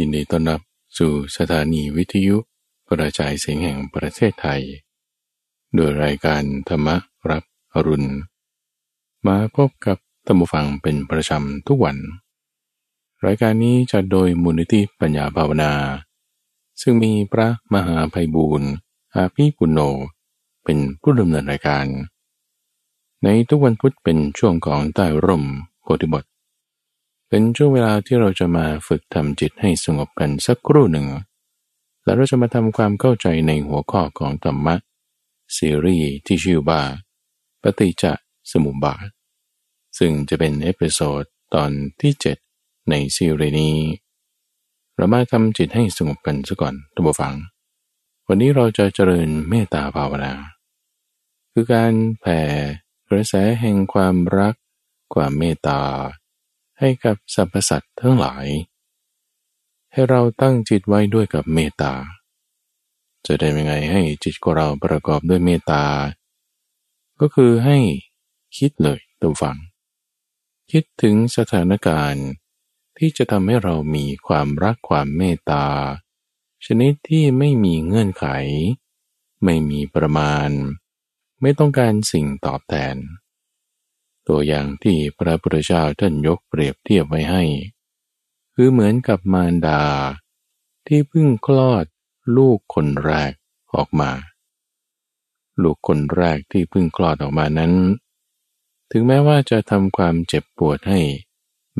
ยินดีต้อนรับสู่สถานีวิทยุกระจายเสียงแห่งประเทศไทย โดยรายการธรรมรับอรุณ มาพบกับตัมฟังเป็นประจำทุกวัน รายการนี้จะโดยมูลนิธิปัญญาภาวนา ซึ่งมีพระมหาภัยบูรณ์อาภีปุณโญเป็นผู้ดำเนินรายการ ในทุกวันพุธเป็นช่วงของใต้ร่มโพธิบท เป็นช่วงเวลาที่เราจะมาฝึกทำจิตให้สงบกันสักครู่หนึ่ง แล้วเราจะมาทำความเข้าใจในหัวข้อของธรรมะซีรีส์ที่ชื่อว่าปฏิจจสมุปบาท ซึ่งจะเป็น episode ตอนที่ 7 ในซีรีส์นี้ เรามาทำจิตให้สงบกันซะก่อนท่านผู้ฟัง วันนี้เราจะเจริญเมตตาภาวนา คือการแผ่กระแสแห่งความรัก ความเมตตา ให้กับสรรพสัตว์ทั้งหลาย ให้เราตั้งจิตไว้ด้วยกับเมตตา จะได้ยังไงให้จิตของเราประกอบด้วยเมตตา ก็คือให้คิดเลยตัวฟัง คิดถึงสถานการณ์ที่จะทำให้เรามีความรักความเมตตา ชนิดที่ไม่มีเงื่อนไข ไม่มีประมาณ ไม่ต้องการสิ่งตอบแทน ตัวอย่างที่พระพุทธเจ้าท่านยกเปรียบเทียบไว้ให้ คือเหมือนกับมารดา ที่เพิ่งคลอดลูกคนแรกออกมา ลูกคนแรกที่เพิ่งคลอดออกมานั้น ถึงแม้ว่าจะทำความเจ็บปวดให้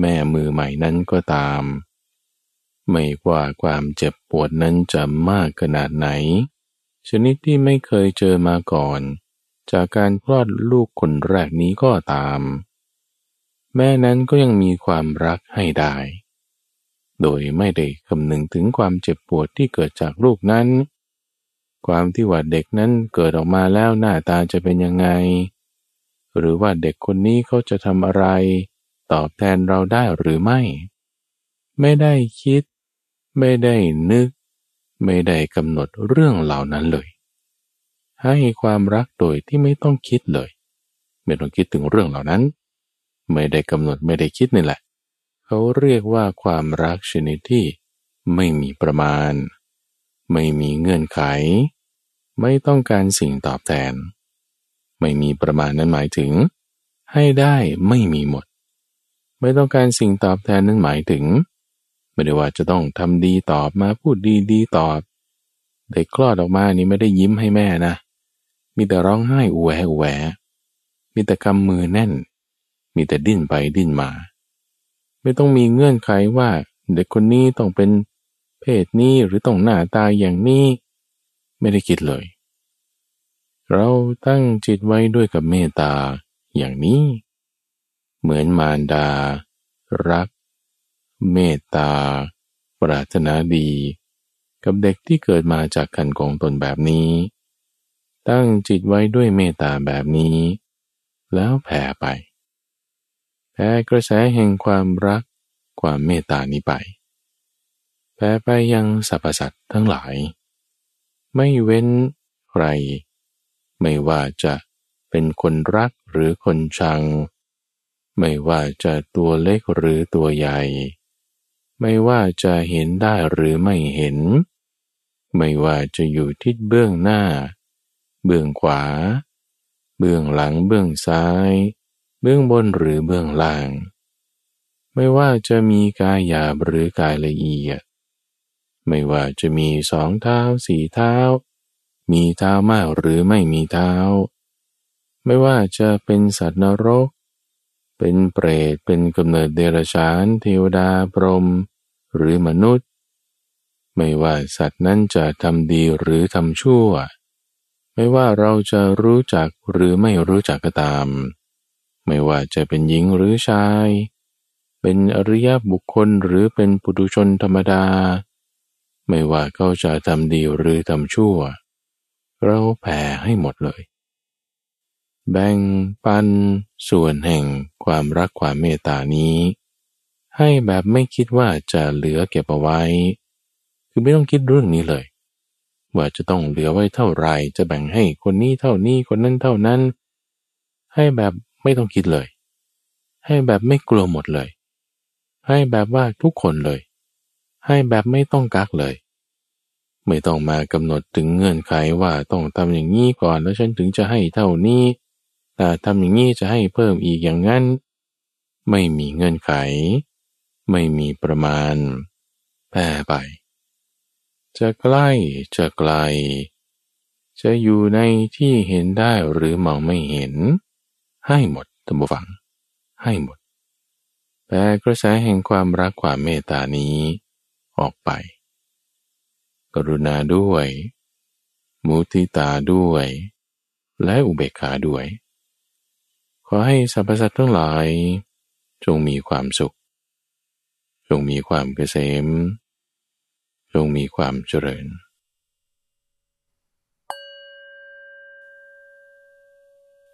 แม่มือใหม่นั้นก็ตาม ไม่ว่าความเจ็บปวดนั้นจะมากขนาดไหน ชนิดที่ไม่เคยเจอมาก่อน จากการคลอดลูกคนแรกนี้ก็ตาม แม่นั้นก็ยังมีความรักให้ได้ โดยไม่ได้คำนึงถึงความเจ็บปวดที่เกิดจากลูกนั้น ความที่ว่าเด็กนั้นเกิดออกมาแล้วหน้าตาจะเป็นยังไง หรือว่าเด็กคนนี้เขาจะทำอะไร ตอบแทนเราได้หรือไม่ ไม่ได้คิด ไม่ได้นึก ไม่ได้กำหนดเรื่องเหล่านั้นเลย ให้ความรักโดยที่ไม่ต้องคิดเลย ไม่ต้องคิดถึงเรื่องเหล่านั้น ไม่ได้กำหนดไม่ได้คิดนี่แหละ เขาเรียกว่าความรักชนิดที่ไม่มีประมาณ ไม่มีเงื่อนไข ไม่ต้องการสิ่งตอบแทน ไม่มีประมาณนั้นหมายถึง ให้ได้ไม่มีหมด ไม่ต้องการสิ่งตอบแทนนั้นหมายถึง ไม่ได้ว่าจะต้องทำดีตอบมาพูดดีดีตอบได้คลอดออกมานี่ไม่ได้ยิ้มให้แม่นะ มีแต่ร้องไห้อแวอแวมีแต่กำมือแน่น มีแต่ดิ้นไปดิ้นมา ไม่ต้องมีเงื่อนไขว่า เด็กคนนี้ต้องเป็นเพศนี้หรือต้องหน้าตาอย่างนี้ ไม่ได้คิดเลย เราตั้งจิตไว้ด้วยกับเมตตาอย่างนี้ เหมือนมารดา รัก เมตตา ปรารถนาดี กับเด็กที่เกิดมาจากกันของตนแบบนี้ ตั้งจิตไว้ด้วยเมตตาแบบนี้ แล้วแผ่ไปแผ่กระแสแห่งความรักความเมตตานี้ไปแผ่ไปยังสรรพสัตว์ทั้งหลาย ไม่เว้นใคร ไม่ว่าจะเป็นคนรักหรือคนชัง ไม่ว่าจะตัวเล็กหรือตัวใหญ่ ไม่ว่าจะเห็นได้หรือไม่เห็น ไม่ว่าจะอยู่ทิศเบื้องหน้า เบื้องขวา เบื้องหลังเบื้องซ้าย เบื้องบนหรือเบื้องล่าง ไม่ว่าจะมีกายหยาบหรือกายละเอียด ไม่ว่าจะมีสองเท้าสี่เท้า มีเท้ามากหรือไม่มีเท้า ไม่ว่าจะเป็นสัตว์นรก เป็นเปรต เป็นกำเนิดเดรัจฉาน เทวดาพรหมหรือมนุษย์ ไม่ว่าสัตว์นั้นจะทำดีหรือทำชั่ว ไม่ว่าเราจะรู้จักหรือไม่รู้จักก็ตาม ไม่ว่าจะเป็นหญิงหรือชาย เป็นอริยบุคคลหรือเป็นปุถุชนธรรมดา ไม่ว่าเขาจะทำดีหรือทำชั่ว เราแผ่ให้หมดเลย แบ่งปันส่วนแห่งความรักความเมตตานี้ ให้แบบไม่คิดว่าจะเหลือเก็บเอาไว้ คือไม่ต้องคิดเรื่องนี้เลย ว่าจะต้องเหลือไว้เท่าไรจะแบ่งให้คนนี้เท่านี้คนนั้นเท่านั้น ให้แบบไม่ต้องคิดเลย ให้แบบไม่กลัวหมดเลย ให้แบบว่าทุกคนเลย ให้แบบไม่ต้องกักเลย ไม่ต้องมากำหนดถึงเงื่อนไขว่าต้องทำอย่างนี้ก่อนแล้วฉันถึงจะให้เท่านี้แต่ทำอย่างนี้จะให้เพิ่มอีกอย่างนั้น ไม่มีเงื่อนไข ไม่มีประมาณแพ่ไป จะใกล้จะไกล จะอยู่ในที่เห็นได้หรือมองไม่เห็น ให้หมดตัมบูฟัง ให้หมด แต่กระแสแห่งความรักความเมตตานี้ ออกไป กรุณาด้วย มุทิตาด้วย และอุเบกขาด้วย ขอให้สรรพสัตว์ทั้งหลาย จงมีความสุข จงมีความเกษม จงมีความเจริญ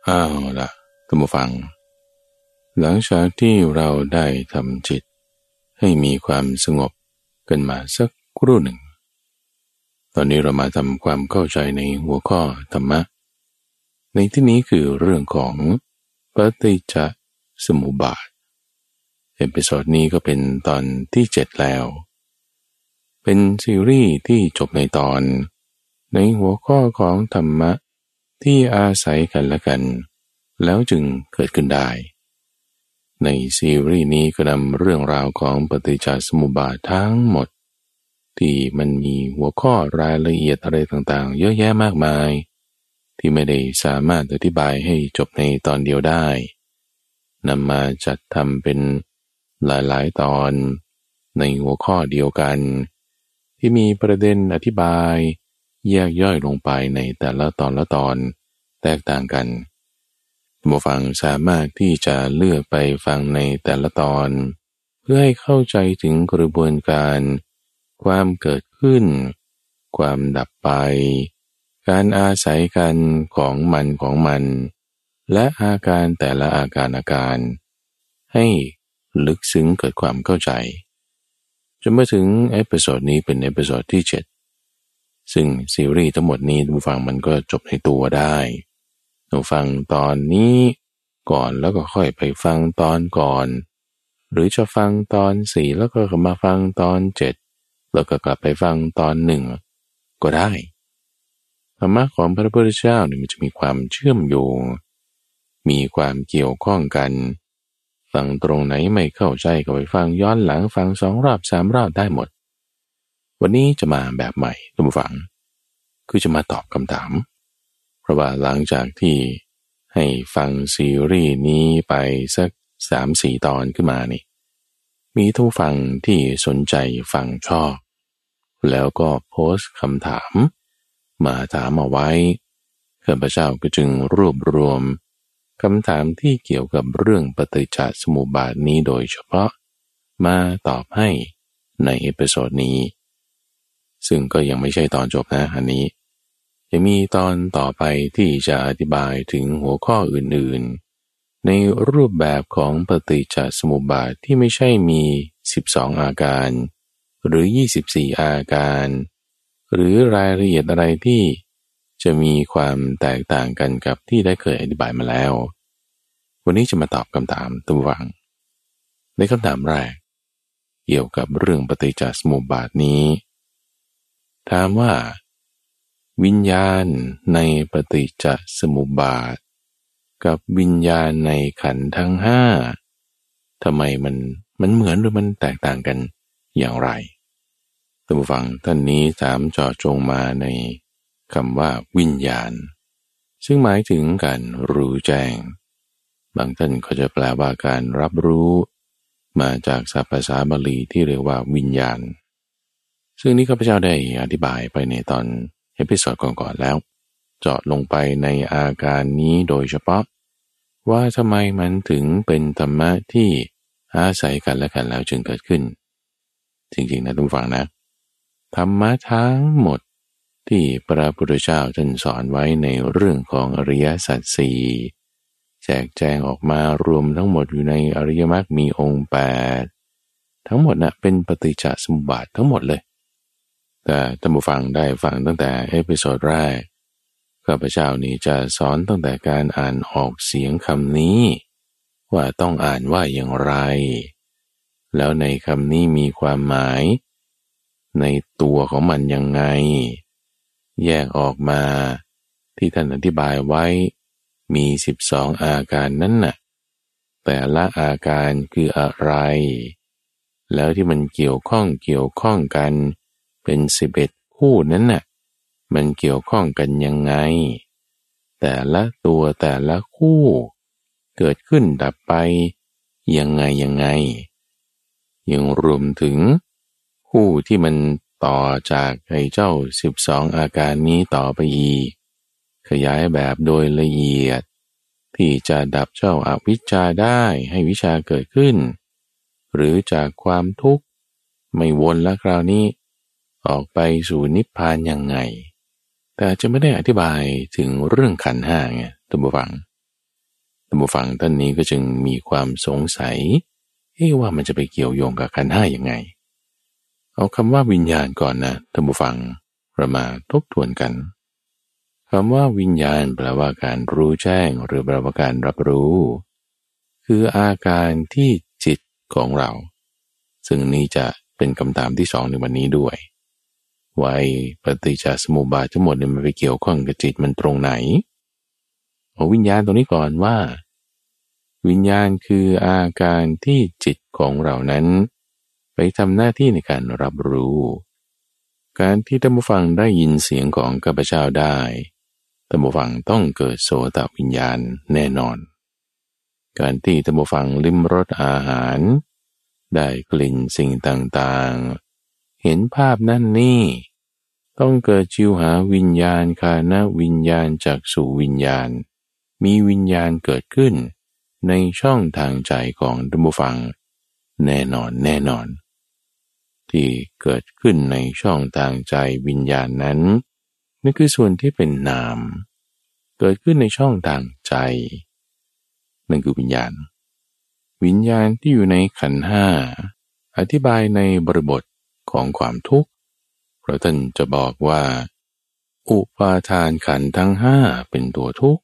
อ้าวละท่านผู้ฟัง หลังจากที่เราได้ทำจิต ให้มีความสงบกันมาสักครู่หนึ่ง ตอนนี้เรามาทำความเข้าใจในหัวข้อธรรมะ ในที่นี้คือเรื่องของปฏิจจสมุปบาท episode นี้ก็เป็นตอนที่เจ็ดแล้ว เป็นซีรีส์ที่จบในตอน ในหัวข้อของธรรมะที่อาศัยกันและกัน แล้วจึงเกิดขึ้นได้ ในซีรีส์นี้ก็นำเรื่องราวของปฏิจจสมุปบาททั้งหมด ที่มันมีหัวข้อรายละเอียดอะไรต่างๆ เยอะแยะมากมาย ที่ไม่ได้สามารถอธิบายให้จบในตอนเดียวได้นำมาจัดทำเป็นหลายๆตอน ในหัวข้อเดียวกัน ที่มีประเด็นอธิบาย แยกย่อยลงไปในแต่ละตอนละตอนแตกต่างกันผู้ฟังสามารถที่จะเลือกไปฟังในแต่ละตอน เพื่อให้เข้าใจถึงกระบวนการ ความเกิดขึ้น ความดับไป การอาศัยกันของมันของมัน และอาการแต่ละอาการอาการ ให้ลึกซึ้งเกิดความเข้าใจ จนมาถึง episode นี้เป็น episode ที่ 7 ซึ่งซีรีส์ทั้งหมดนี้ผู้ฟังมันก็จบในตัวได้เราฟังตอนนี้ก่อนแล้วก็ค่อยไปฟังตอนก่อน หรือจะฟังตอนสี่แล้วก็มาฟังตอนเจ็ดแล้วก็กลับไปฟังตอนหนึ่งก็ได้ธรรมะของพระพุทธเจ้าเนี่ยมันจะมีความเชื่อมโยง มีความเกี่ยวข้องกัน ฟังตรงไหนไม่เข้าใจก็ไปฟังย้อนหลังฟังสองรอบสามรอบได้หมด วันนี้จะมาแบบใหม่ทุกฝัง คือจะมาตอบคำถาม เพราะว่าหลังจากที่ให้ฟังซีรีส์นี้ไปสักสามสี่ตอนขึ้นมานี่มีท่านผู้ฟังที่สนใจฟังชอบ แล้วก็โพสต์คำถาม มาถามเอาไว้ข้าพเจ้าก็จึงรวบรวม คำถามที่เกี่ยวกับเรื่องปฏิจจสมุปบาทนี้โดยเฉพาะ มาตอบให้ใน episode นี้ ซึ่งก็ยังไม่ใช่ตอนจบนะอันนี้ยังมีตอนต่อไปที่จะอธิบายถึงหัวข้ออื่นๆ ในรูปแบบของปฏิจจสมุปบาทที่ไม่ใช่มี 12 อาการ หรือ 24 อาการ หรือรายละเอียดอะไรที่ จะมีความแตกต่างกันกับที่ได้เคยอธิบายมาแล้ว วันนี้จะมาตอบคำถามตัววัง ในคำถามแรก เกี่ยวกับเรื่องปฏิจจสมุปบาทนี้ ถามว่า วิญญาณในปฏิจจสมุปบาท กับวิญญาณในขันธ์ทั้งห้าทำไมมันมันเหมือนหรือมันแตกต่างกันอย่างไรท่านผู้ฟังท่านนี้ถามจอจงมาใน คำว่าวิญญาณ ซึ่งหมายถึงการรู้แจ้ง บางท่านก็จะแปลว่าการรับรู้ มาจากศัพท์ภาษาบาลีที่เรียกว่าวิญญาณ ซึ่งนี้ข้าพเจ้าได้อธิบายไปในตอน episode ก่อนๆแล้ว เจาะลงไปในอาการนี้โดยเฉพาะ ว่าทำไมมันถึงเป็นธรรมะที่อาศัยกันและกันแล้วจึงเกิดขึ้น จริงๆนะท่านผู้ฟังนะธรรมะทั้งหมด ที่พระพุทธเจ้าท่านสอนไว้ในเรื่องของอริยสัจสี่แจกแจงออกมารวมทั้งหมดอยู่ในอริยมรรคมีองค์แปดทั้งหมดน่ะเป็นปฏิจจสมุปบาททั้งหมดเลย แต่ท่านผู้ฟังได้ฟังตั้งแต่ episode แรกข้าพเจ้านี้จะสอนตั้งแต่การอ่านออกเสียงคำนี้ ว่าต้องอ่านว่าอย่างไร แล้วในคำนี้มีความหมาย ในตัวของมันยังไง แยกออกมา ที่ท่านอธิบายไว้ มีสิบสองอาการนั้นน่ะ แต่ละอาการคืออะไร แล้วที่มันเกี่ยวข้องเกี่ยวข้องกันเป็นสิบเอ็ดคู่นั้นน่ะ มันเกี่ยวข้องกันยังไง แต่ละตัวแต่ละคู่ เกิดขึ้นดับไป ยังไงยังไงยังรวมถึง คู่ที่มัน ต่อจากไอ้เจ้าสิบสองอาการนี้ต่อไปอีก ขยายแบบโดยละเอียด ที่จะดับเจ้าอาวิชชาได้ให้วิชาเกิดขึ้น หรือจากความทุกข์ ไม่วนล้วคราวนี้ ออกไปสู่นิพพานยังไง แต่จะไม่ได้อธิบายถึงเรื่องขันห้าไงตัมบูฟังตัมบูฟังท่านนี้ก็จึงมีความสงสัยเอ๊ว่ามันจะไปเกี่ยวโยงกับขันห้ายังไง เอาคำว่าวิญญาณก่อนนะท่านผู้ฟังเรามาทบทวนกันคำว่าวิญญาณแปลว่าการรู้แจ้งหรือแปลว่าการรับรู้ คืออาการที่จิตของเรา ซึ่งนี้จะเป็นคำถามที่สองในวันนี้ด้วยว่าปฏิจจสมุปบาททั้งหมดเนี่ยมันไปเกี่ยวข้องกับจิตมันตรงไหนเอาวิญญาณตรงนี้ก่อนว่า วิญญาณคืออาการที่จิตของเรานั้น ไปทำหน้าที่ในการรับรู้ การที่ท่านผู้ฟังได้ยินเสียงของกัปเจ้าได้ท่านผู้ฟังต้องเกิดโสตวิญญาณแน่นอน การที่ท่านผู้ฟังลิ้มรสอาหาร ได้กลิ่นสิ่งต่างๆ เห็นภาพนั่นนี่ ต้องเกิดจิวหาวิญญาณคานวิญญาณจากสู่วิญญาณ มีวิญญาณเกิดขึ้นในช่องทางใจของท่านผู้ฟัง แน่นอนแน่นอน ที่เกิดขึ้นในช่องทางใจวิญญาณนั้นนั่นคือส่วนที่เป็นนาม เกิดขึ้นในช่องทางใจ นั่นคือวิญญาณ วิญญาณที่อยู่ในขันห้าอธิบายในบริบทของความทุกข์เพราะท่านจะบอกว่า อุปาทานขันทั้งห้าเป็นตัวทุกข์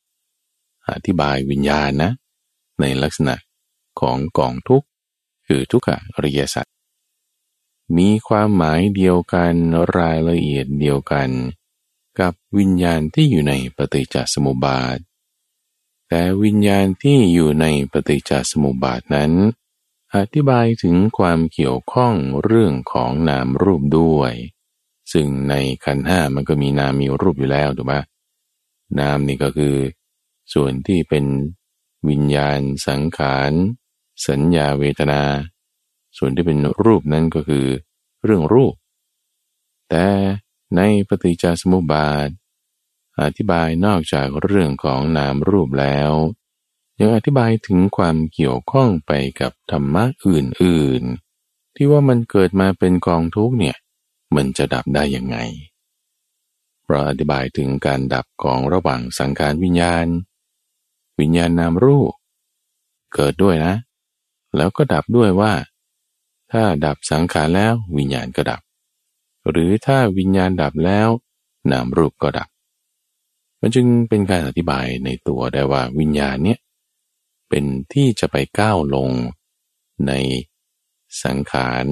อธิบายวิญญาณนะ ในลักษณะของกองทุกข์คือทุกขอริยสัจ มีความหมายเดียวกันรายละเอียดเดียวกัน กับวิญญาณที่อยู่ในปฏิจจสมุปบาท แต่วิญญาณที่อยู่ในปฏิจจสมุปบาทนั้น อธิบายถึงความเกี่ยวข้องเรื่องของนามรูปด้วย ซึ่งในขันห้ามันก็มีนามมีรูปอยู่แล้วถูกไหมนามนี่ก็คือ ส่วนที่เป็นวิญญาณสังขาร สัญญาเวทนา ส่วนที่เป็นรูปนั้นก็คือเรื่องรูป แต่ในปฏิจจสมุปบาท อธิบายนอกจากเรื่องของนามรูปแล้ว ยังอธิบายถึงความเกี่ยวข้องไปกับธรรมะอื่นๆ ที่ว่ามันเกิดมาเป็นกองทุกเนี่ยมันจะดับได้ยังไงเราอธิบายถึงการดับของระหว่างสังขารวิญญาณ วิญญาณนามรูป เกิดด้วยนะ แล้วก็ดับด้วยว่า ถ้าดับสังขารแล้ววิญญาณก็ดับ หรือถ้าวิญญาณดับแล้วนามรูปก็ดับ มันจึงเป็นการอธิบายในตัวได้ว่าวิญญาณเนี้ยเป็นที่จะไปก้าวลงในสังขาร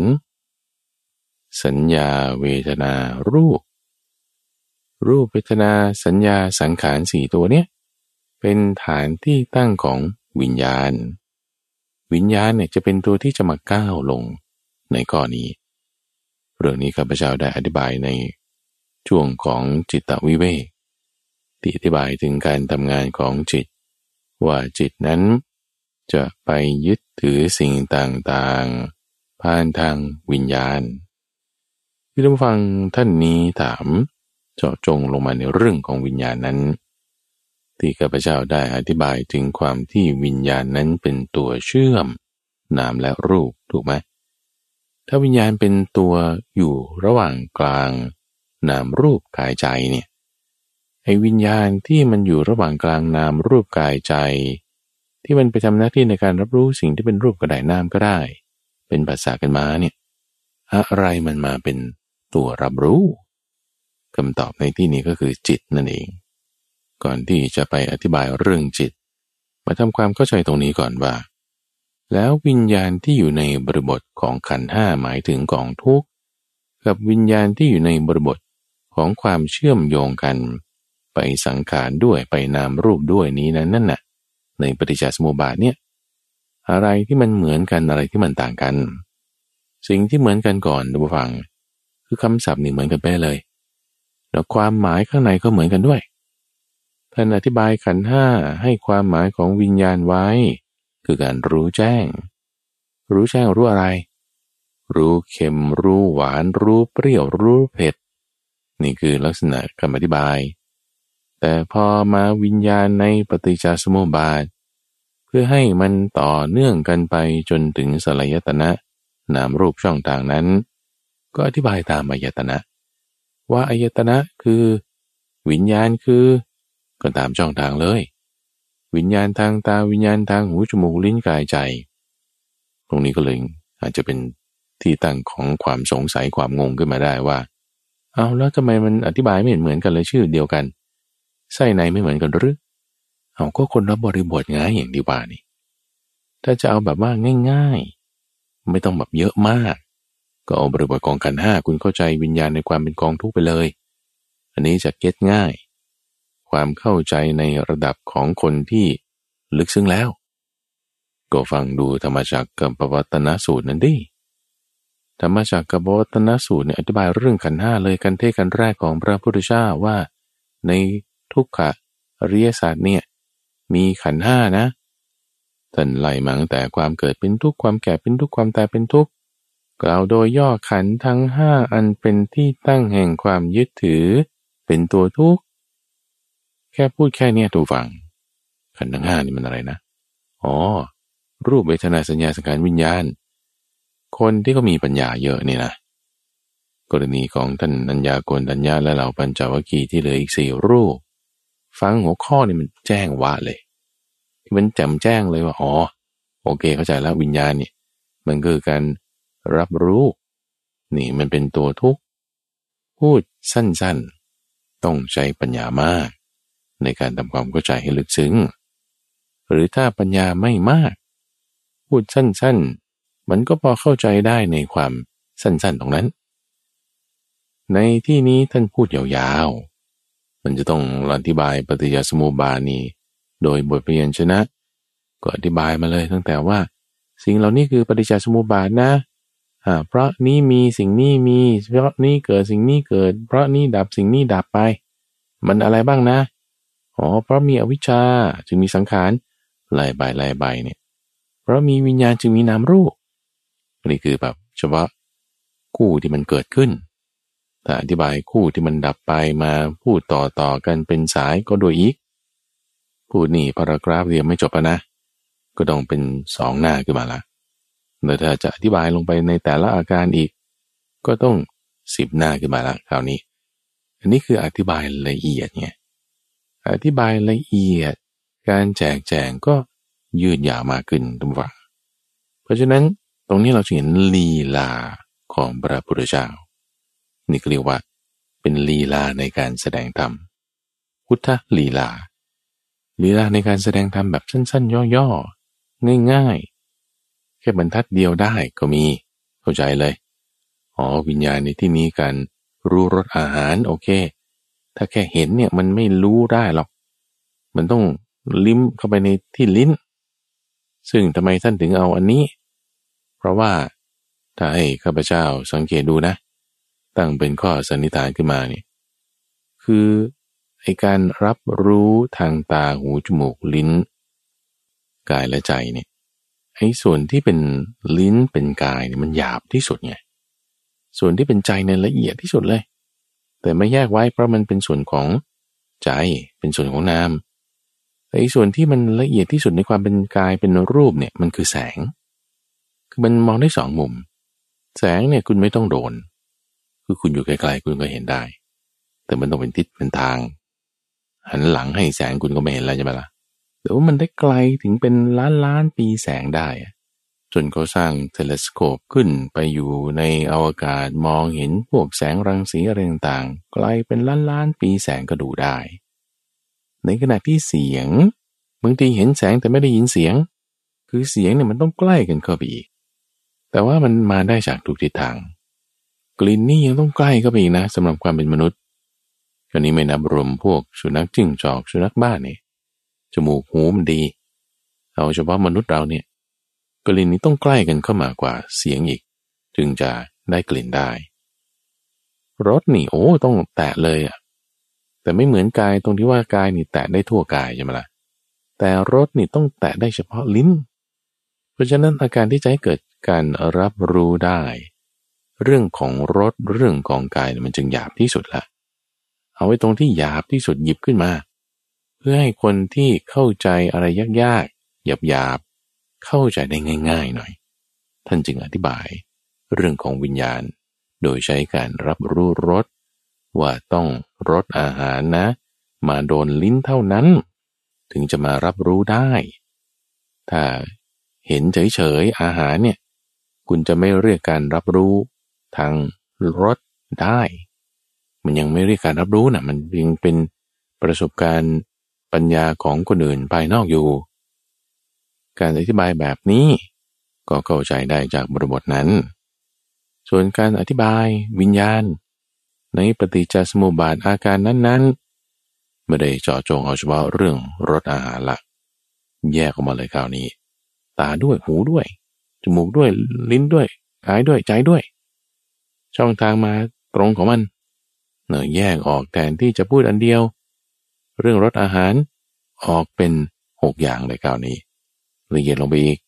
สัญญาเวทนารูป รูปเวทนาสัญญาสังขารสี่ตัวเนี้ยเป็นฐานที่ตั้งของวิญญาณ วิญญาณเนี่ยจะเป็นตัวที่จะมาก้าวลง ในข้อนี้ เรื่องนี้ข้าพเจ้าได้อธิบายในช่วงของจิตวิเวกที่อธิบายถึงการทำงานของจิต ว่าจิตนั้น จะไปยึดถือสิ่งต่างๆ ผ่านทางวิญญาณที่ท่านฟังท่านนี้ถามเจาะจงลงมาในเรื่องของวิญญาณนั้น ที่ข้าพเจ้าได้อธิบายถึงความที่วิญญาณนั้นเป็นตัวเชื่อม นามและรูปถูกไหม ถ้าวิญญาณเป็นตัวอยู่ระหว่างกลางนามรูปกายใจเนี่ยไอ้วิญญาณที่มันอยู่ระหว่างกลางนามรูปกายใจ ที่มันไปทำหน้าที่ในการรับรู้สิ่งที่เป็นรูปกระไดนามก็ได้ เป็นภาษากันมาเนี่ยอะไรมันมาเป็นตัวรับรู้คำตอบในที่นี้ก็คือจิตนั่นเอง ก่อนที่จะไปอธิบายเรื่องจิต มาทำความเข้าใจตรงนี้ก่อนว่า แล้ววิญญาณที่อยู่ในบริบทของขันห้าหมายถึงกองทุกข์กับวิญญาณที่อยู่ในบริบทของความเชื่อมโยงกัน ไปสังขารด้วยไปนามรูปด้วยนี้นั้นนั่นน่ะ ในปฏิจจสมุปบาทเนี่ยอะไรที่มันเหมือนกันอะไรที่มันต่างกัน สิ่งที่เหมือนกันก่อนดูฟัง คือคำศัพท์นี่เหมือนกันไปเลย แล้วความหมายข้างในก็เหมือนกันด้วยท่านอธิบายขันห้าให้ความหมายของวิญญาณไว้ คือการรู้แจ้ง รู้แจ้งรู้อะไร รู้เค็มรู้หวาน รู้เปรี้ยวรู้เผ็ด นี่คือลักษณะคำอธิบาย แต่พอมาวิญญาณในปฏิจจสมุปบาท เพื่อให้มันต่อเนื่องกันไปจนถึงสลายตนะนามรูปช่องต่างนั้น ก็อธิบายตามอายตนะ ว่าอายตนะคือ วิญญาณคือ ก็ตามช่องทางเลย วิญญาณทางตาวิญญาณทางหูจมูกลิ้นกายใจ ตรงนี้ก็เลยอาจจะเป็นที่ตั้งของความสงสัยความงงขึ้นมาได้ว่า เอาแล้วทำไมมันอธิบายไม่เหมือนกันเลยชื่อเดียวกันไส้ในไม่เหมือนกันหรือเอาก็คนรับบริบทง่ายอย่างดีว่านี่ ถ้าจะเอาแบบว่าง่าย ๆ ไม่ต้องแบบเยอะมาก ก็เอาบริบทกองกันห้าคุณเข้าใจวิญญาณในความเป็นกองทุกไปเลย อันนี้จะเก็ตง่าย ความเข้าใจในระดับของคนที่ลึกซึ้งแล้ว ก็ฟังดูธรรมจักกับปวัตนสูตรนั้นดิธรรมจักกับปวัตนสูตรเนี่ยอธิบายเรื่องขันห้าเลยกันเทศกันแรกของพระพุทธเจ้าว่า ในทุกขะเรียศาสตร์เนี่ยมีขันห้านะท่านไล่มาตั้งแต่ความเกิดเป็นทุกข์ความแก่เป็นทุกข์ความตายเป็นทุกข์กล่าวโดยย่อขันทั้งห้าอันเป็นที่ตั้งแห่งความยึดถือ เป็นตัวทุกข์ แค่พูดแค่เนี้ตูฟัง ขันธ์ทั้งห้านี่มันอะไรนะ อ๋อ รูปเวทนาสัญญาสังขารวิญญาณ คนที่ก็มีปัญญาเยอะนี่นะ กรณีของท่านอัญญาโกณัญญาและเหล่าปัญจวัคคีย์ที่เหลืออีกสี่รูป ฟังหัวข้อนี่มันแจ้งวะเลย ที่มันแจ่มแจ้งเลยว่าอ๋อโอเคเข้าใจแล้ววิญญาณนี่มันคือการรับรู้ นี่มันเป็นตัวทุกข์ พูดสั้นๆ ต้องใช้ปัญญามาก ในการทำความเข้าใจให้ลึกซึ้ง หรือถ้าปัญญาไม่มาก พูดสั้นๆ มันก็พอเข้าใจได้ในความสั้นๆตรงนั้น ในที่นี้ท่านพูดยาวๆ มันจะต้องอธิบายปฏิจจสมุบานีโดยบทเรียนชนะ ก็อธิบายมาเลยตั้งแต่ว่า สิ่งเหล่านี้คือปฏิจจสมุปบาทนะอ่าเพราะนี้มีสิ่งนี้มีเพราะนี้เกิดสิ่งนี้เกิด เพราะนี้ดับสิ่งนี้ดับไป มันอะไรบ้างนะ อ๋อเพราะมีอวิชชาจึงมีสังขารลายใบลายใบเนี่ยเพราะมีวิญญาณจึงมีนามรูปนี่คือแบบเฉพาะคู่ที่มันเกิดขึ้นแต่อธิบายคู่ที่มันดับไปมาพูดต่อต่อกันเป็นสายก็โดยอีก พูดนี่พารากราฟเรียงไม่จบนะ ก็ต้องเป็นสองหน้าขึ้นมาละแต่ถ้าจะอธิบายลงไปในแต่ละอาการอีก ก็ต้องสิบหน้าขึ้นมาละคราวนี้ อันนี้คืออธิบายละเอียดเนี่ย อธิบายละเอียด การแจกแจงก็ยืดยาวมากขึ้นทุกฝังเพราะฉะนั้นตรงนี้เราจะเห็นลีลาของพระพุทธเจ้า นี่เรียกว่า เป็นลีลาในการแสดงธรรม พุทธลีลา ลีลาในการแสดงธรรมแบบสั้นๆ ย่อๆ ง่ายๆ แค่บรรทัดเดียวได้ก็มี เข้าใจเลย อ๋อวิญญาณในที่นี้การรู้รสอาหารโอเค ถ้าแค่เห็นเนี่ยมันไม่รู้ได้หรอก มันต้องลิ้มเข้าไปในที่ลิ้น ซึ่งทำไมท่านถึงเอาอันนี้ เพราะว่าถ้าให้ข้าพเจ้าสังเกตดูนะ ตั้งเป็นข้อสันนิษฐานขึ้นมาเนี่ยคือไอการรับรู้ทางตาหูจมูกลิ้น กายและใจเนี่ยไอ้ส่วนที่เป็นลิ้นเป็นกายเนี่ยมันหยาบที่สุดไงส่วนที่เป็นใจเนี่ยละเอียดที่สุดเลย แต่ไม่แยกไว้เพราะมันเป็นส่วนของใจ เป็นส่วนของนามแต่อีส่วนที่มันละเอียดที่สุดในความเป็นกายเป็นรูปเนี่ยมันคือแสง คือมันมองได้สองมุม แสงเนี่ยคุณไม่ต้องโดน คือคุณอยู่ไกลๆคุณก็เห็นได้ แต่มันต้องเป็นทิศเป็นทาง หันหลังให้แสงคุณก็ไม่เห็นแล้วใช่ไหมละ่ะแต่ว่ามันได้ไกลถึงเป็นล้านล้านปีแสงได้ นเขาสร้างเทเลสโคปขึ้นไปอยู่ในอวกาศมองเห็นพวกแสงรังสีอะไรต่างๆไกลเป็นล้านล้านปีแสงก็ดูได้ ในขณะที่เสียงบางทีเห็นแสงแต่ไม่ได้ยินเสียง คือเสียงเนี่ยมันต้องใกล้กันเข้าไปอีก แต่ว่ามันมาได้จากทุกทิศทาง กลิ่นนี่ยังต้องใกล้เข้าไปอีกนะสำหรับความเป็นมนุษย์กรณีไม่นับรวมพวกสุนัขจิ้งจอกสุนัขบ้านนี่จมูกหูมันดีเอาเฉพาะมนุษย์เราเนี่ย กลิ่นนี้ต้องใกล้กันเข้ามากว่าเสียงอีก จึงจะได้กลิ่นได้รสนี่โอ้ต้องแตะเลยอะแต่ไม่เหมือนกายตรงที่ว่ากายนี่แตะได้ทั่วกายใช่ไหมละ่ะแต่รสนี่ต้องแตะได้เฉพาะลิ้น เพราะฉะนั้นอาการที่จะให้เกิดการรับรู้ได้ เรื่องของรสเรื่องของกายมันจึงหยาบที่สุดละเอาไว้ตรงที่หยาบที่สุดหยิบขึ้นมา เพื่อให้คนที่เข้าใจอะไรยากๆหยาบ เข้าใจได้ง่าย ๆ หน่อย ท่านจึงอธิบายเรื่องของวิญญาณ โดยใช้การรับรู้รสว่าต้องรสอาหารนะ มาโดนลิ้นเท่านั้น ถึงจะมารับรู้ได้ ถ้าเห็นเฉยๆอาหารเนี่ยคุณจะไม่เรียกการรับรู้ทางรสได้ มันยังไม่เรียกการรับรู้นะมันยังเป็นประสบการณ์ปัญญาของคนอื่นภายนอกอยู่ การอธิบายแบบนี้ก็เข้าใจได้จากบริบทนั้น ส่วนการอธิบายวิญญาณ ในปฏิจจสมุปบาทอาการนั้นๆ ไม่ได้เจาะจงเอาเฉพาะเรื่องรสอาหารละแยกออกมาเลยคราวนี้ ตาด้วยหูด้วย จมูกด้วยลิ้นด้วยกายด้วยใจด้วย ช่องทางมาตรงของมันเนื่อแยกออกแทนที่จะพูดอันเดียว เรื่องรสอาหารออกเป็นหกอย่างเลยคราวนี้ ละเอียดลงไปอีก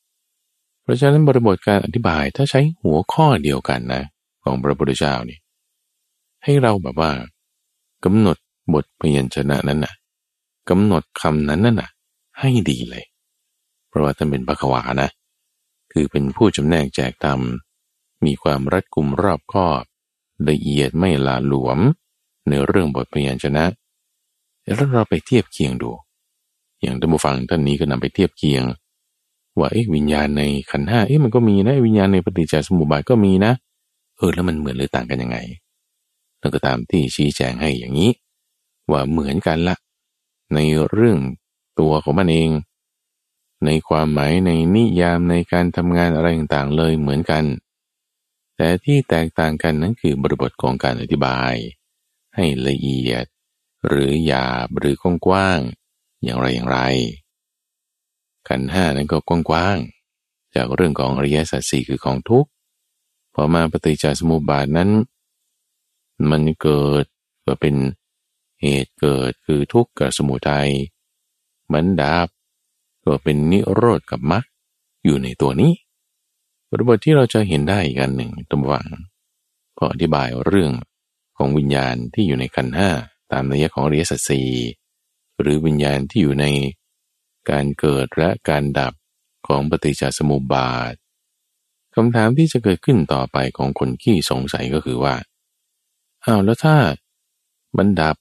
เพราะฉะนั้นบริบทการอธิบายถ้าใช้หัวข้อเดียวกันนะ ของพระพุทธเจ้านี่ให้เราแบบว่ากำหนดบทพยัญชนะนั้นน่ะกำหนดคำนั้นน่ะ ให้ดีเลย เพราะว่าท่านเป็นพระขวานะ คือเป็นผู้จำแนกแจกตามมีความรัดกุมรอบคอบละเอียดไม่ละหลวม ในเรื่องบทพยัญชนะแล้วเราไปเทียบเคียงดู อย่างท่านผู้ฟังท่านนี้ก็นำไปเทียบเคียง ว่าเอ๊ะวิญญาณในขันห้าเอ๊ะมันก็มีนะวิญญาณในปฏิจจสมุปบาทก็มีนะ เออแล้วมันเหมือนหรือต่างกันยังไงแล้วก็ตามที่ชี้แจงให้อย่างนี้ ว่าเหมือนกันละ ในเรื่องตัวของมันเอง ในความหมายในนิยามในการทำงานอะไรต่างๆเลยเหมือนกัน แต่ที่แตกต่างกันนั้นคือบริบทของการอธิบาย ให้ละเอียด หรือหยาบหรือกว้างๆอย่างไรอย่างไร กันห้านั้นก็กว้างๆจากเรื่องของอริยสัจสี่คือของทุกข์พอมาปฏิจจสมุปบาทนั้น มันเกิดก็เป็นเหตุเกิดคือทุกข์กับสมุทัยมันดับก็เป็นนิโรธกับมรรคอยู่ในตัวนี้บทบทที่เราจะเห็นได้อีกอันหนึ่งตำวังก็อธิบายเรื่องของวิญญาณที่อยู่ในขันห้าตามนัยของเรียสัตสีหรือวิญญาณที่อยู่ใน การเกิดและการดับของปฏิจจสมุปบาทคำถามที่จะเกิดขึ้นต่อไปของคนขี้สงสัยก็คือว่าอ้าวแล้วถ้ามันดับ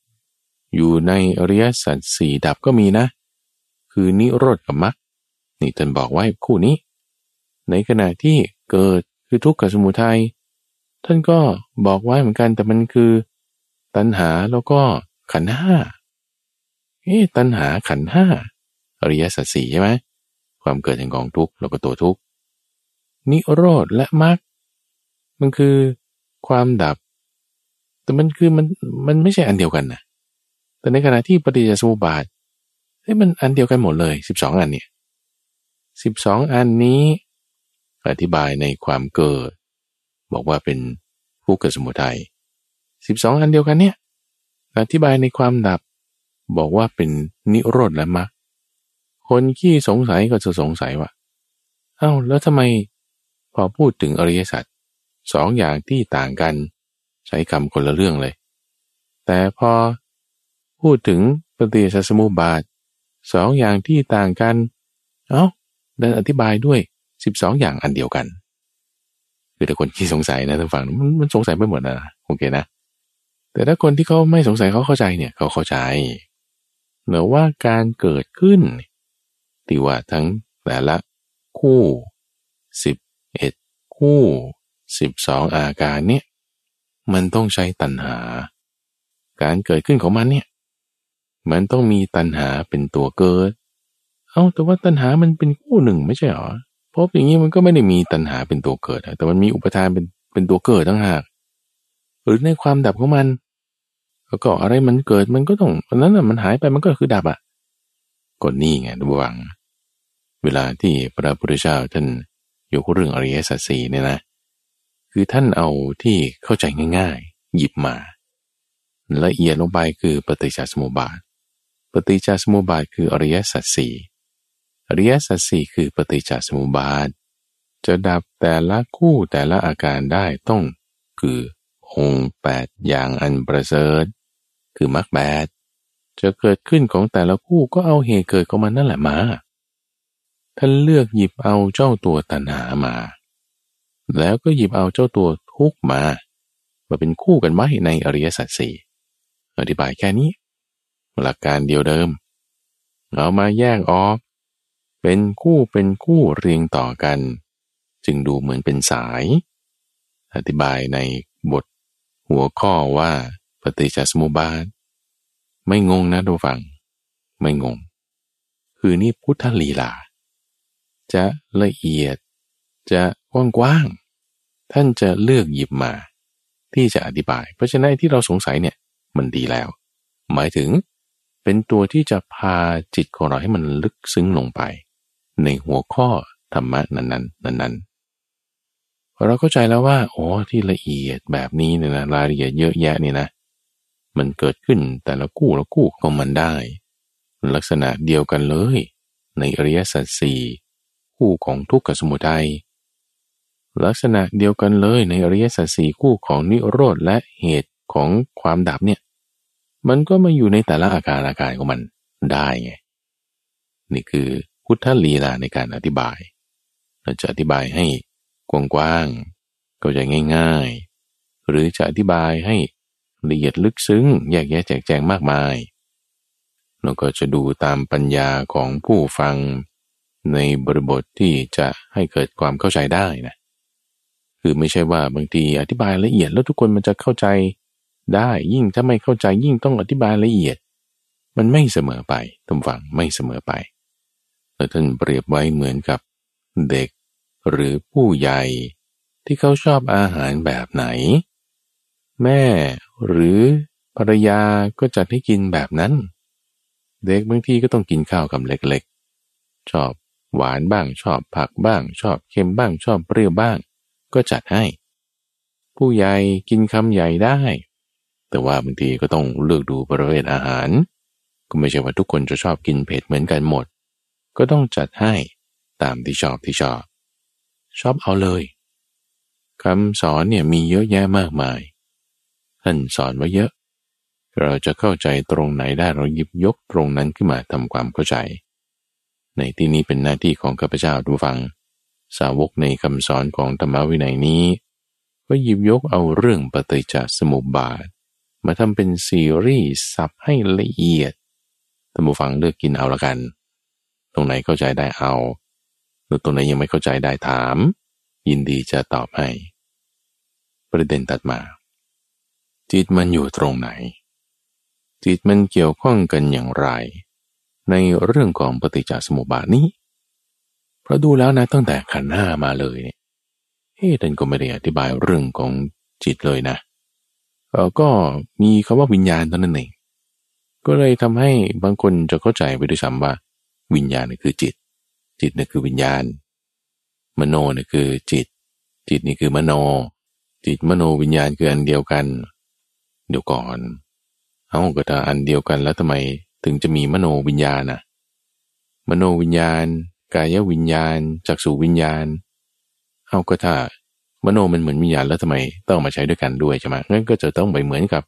อยู่ในอริยสัจสี่ดับก็มีนะ คือนิโรธกับมรรคนี่ท่านบอกไว้คู่นี้ ในขณะที่เกิดคือทุกข์กับสมุทัยท่านก็บอกไว้เหมือนกันแต่มันคือ ตัณหาแล้วก็ขันห้าเอ๊ตัณหาขันห้า อริยสัจสี่ใช่ไหมความเกิดแห่งกองทุกข์แล้วก็ตัวทุกข์นิโรธและมรรคมันคือความดับ แต่มันคือมันมันไม่ใช่อันเดียวกันนะแต่ในขณะที่ปฏิจจสมุปบาทเฮ้ยมันอันเดียวกันหมดเลยสิบสองอันเนี่ยสิบสองอันนี้ อธิบายในความเกิด บอกว่าเป็นผู้เกิดสมุทัยสิบสองอันเดียวกันเนี่ยอธิบายในความดับ บอกว่าเป็นนิโรธและมรรค คนขี้สงสัยก็จะสงสัยว่า เอา้าแล้วทำไมพอพูดถึงอริยสัจสองอย่างที่ต่างกัน ใช้คำคนละเรื่องเลย แต่พอพูดถึงปฏิสัสมุบาทสองอย่างที่ต่างกัน เอา้าดันอธิบายด้วยสิบสองอย่างอันเดียวกัน คือแต่คนที่สงสัยนะทางฝั่งมันมันสงสัยไม่หมดนะโอเคนะ แต่ถ้าคนที่เขาไม่สงสัยเขาเข้าใจเนี่ย เขาเข้าใจเหนือว่าการเกิดขึ้น ที่ว่าทั้งแต่ละคู่สิบเอ็ดคู่สิบสองอาการเนี่ยมันต้องใช้ตัณหา การเกิดขึ้นของมันเนี่ยมันต้องมีตัณหาเป็นตัวเกิด เอาแต่ว่าตัณหามันเป็นคู่หนึ่งไม่ใช่หรอพบอย่างนี้มันก็ไม่ได้มีตัณหาเป็นตัวเกิด แต่มันมีอุปทานเป็นเป็นตัวเกิดทั้งหาก หรือในความดับของมันแล้วก็อะไรมันเกิดมันก็ต้องอันนั้นมันหายไปมันก็คือดับอะก็นี่ไงดูวัง เวลาที่พระพุทธเจ้าท่านยกเรื่องอริยสัจสี่เนี่ยนะ คือท่านเอาที่เข้าใจง่ายๆ หยิบมา ละเอียดลงไปคือปฏิจจสมุปบาท ปฏิจจสมุปบาทคืออริยสัจสี่อริยสัจสี่คือปฏิจจสมุปบาท จะดับแต่ละคู่แต่ละอาการได้ต้องคือองค์แปดอย่างอันประเสริฐคือมรรคแปดจะเกิดขึ้นของแต่ละคู่ก็เอาเหตุเกิดของมันนั่นแหละมา ท่านเลือกหยิบเอาเจ้าตัวตัณหามา แล้วก็หยิบเอาเจ้าตัวทุกมา มาเป็นคู่กันไว้ในอริยสัจสี่อธิบายแค่นี้ หลักการเดียวเดิมเรามาแยกออก เป็นคู่เป็นคู่เรียงต่อกัน จึงดูเหมือนเป็นสาย อธิบายในบทหัวข้อว่าปฏิจจสมุปบาท ไม่งงนะทุกฝัง ไม่งง คือนี่พุทธลีลา จะละเอียด จะกว้างๆท่านจะเลือกหยิบมา ที่จะอธิบาย เพราะฉะนั้นที่เราสงสัยเนี่ยมันดีแล้ว หมายถึงเป็นตัวที่จะพาจิตของเราให้มันลึกซึ้งลงไป ในหัวข้อธรรมะนั้นๆนั้นๆเราเข้าใจแล้วว่าโอ๋อที่ละเอียดแบบนี้เนี่ยนะรายละเอียดเยอะแยะนี่นะ มันเกิดขึ้นแต่ละคู่ละคู่ของมันได้ ลักษณะเดียวกันเลย ในอริยสัจสี่ คู่ของทุกขสมุทัย ลักษณะเดียวกันเลยในอริยสัจสี่คู่ของนิโรธและเหตุของความดับเนี่ย มันก็มาอยู่ในแต่ละอาการอาการของมันได้ไง นี่คือพุทธลีลาในการอธิบาย เราจะอธิบายให้กว้างๆก็จะง่าย ๆ หรือจะอธิบายให้ละเอียดลึกซึ้งแยกแยะแจกแจงมากมายเราก็จะดูตามปัญญาของผู้ฟัง ในบริบทที่จะให้เกิดความเข้าใจได้นะ คือไม่ใช่ว่าบางทีอธิบายละเอียดแล้วทุกคนมันจะเข้าใจได้ ยิ่งถ้าไม่เข้าใจยิ่งต้องอธิบายละเอียด มันไม่เสมอไปทุกฝังไม่เสมอไปแต่ท่านเปรียบไว้เหมือนกับเด็กหรือผู้ใหญ่ที่เขาชอบอาหารแบบไหน แม่หรือภรรยาก็จัดให้กินแบบนั้น เด็กบางทีก็ต้องกินข้าวกับเล็กๆ ชอบ หวานบ้างชอบผักบ้าง ชอบเค็มบ้างชอบเปรี้ยวบ้าง ก็จัดให้ ผู้ใหญ่กินคำใหญ่ได้ แต่ว่าบางทีก็ต้องเลือกดูประเภทอาหาร ก็ไม่ใช่ว่าทุกคนจะชอบกินเผ็ดเหมือนกันหมด ก็ต้องจัดให้ตามที่ชอบที่ชอบ ชอบเอาเลยคำสอนเนี่ยมีเยอะแยะมากมาย ท่านสอนไว้เยอะ เราจะเข้าใจตรงไหนได้เราหยิบยกตรงนั้นขึ้นมาทำความเข้าใจ ในที่นี้เป็นหน้าที่ของข้าพเจ้าดูฟัง สาวกในคำสอนของธรรมวินัยนี้ ก็หยิบยกเอาเรื่องปฏิจจสมุปบาท มาทำเป็นซีรีส์สับให้ละเอียดท่านผู้ฟังเลือกกินเอาละกัน ตรงไหนเข้าใจได้เอา หรือตรงไหนยังไม่เข้าใจได้ถาม ยินดีจะตอบให้ ประเด็นตัดมา จิตมันอยู่ตรงไหน จิตมันเกี่ยวข้องกันอย่างไร ในเรื่องของปฏิจจสมุปบาทนี้ เพราะดูแล้วนะตั้งแต่ขันห้ามาเลยเนี่ยเฮ้ท่านก็ไม่ได้อธิบายเรื่องของจิตเลยนะเออก็มีคำว่าวิญญาณเท่านั้นเอง ก็เลยทำให้บางคนจะเข้าใจไปด้วยซ้ำว่า วิญญาณนี่คือจิต จิตนี่คือวิญญาณ มโนนี่คือจิต จิตนี่คือมโน จิตมโนวิญญาณคืออันเดียวกัน เดี๋ยวก่อน เอาก็ถ้าอันเดียวกันแล้วทำไม ถึงจะมีมโนวิญญาณนะมโนวิญญาณ กายวิญญาณจักษุวิญญาณ เอาก็ถ้ามโนมันเหมือนวิญญาณแล้วทำไมต้องมาใช้ด้วยกันด้วยใช่ไหมงั้นก็จะต้องไปเหมือนกับ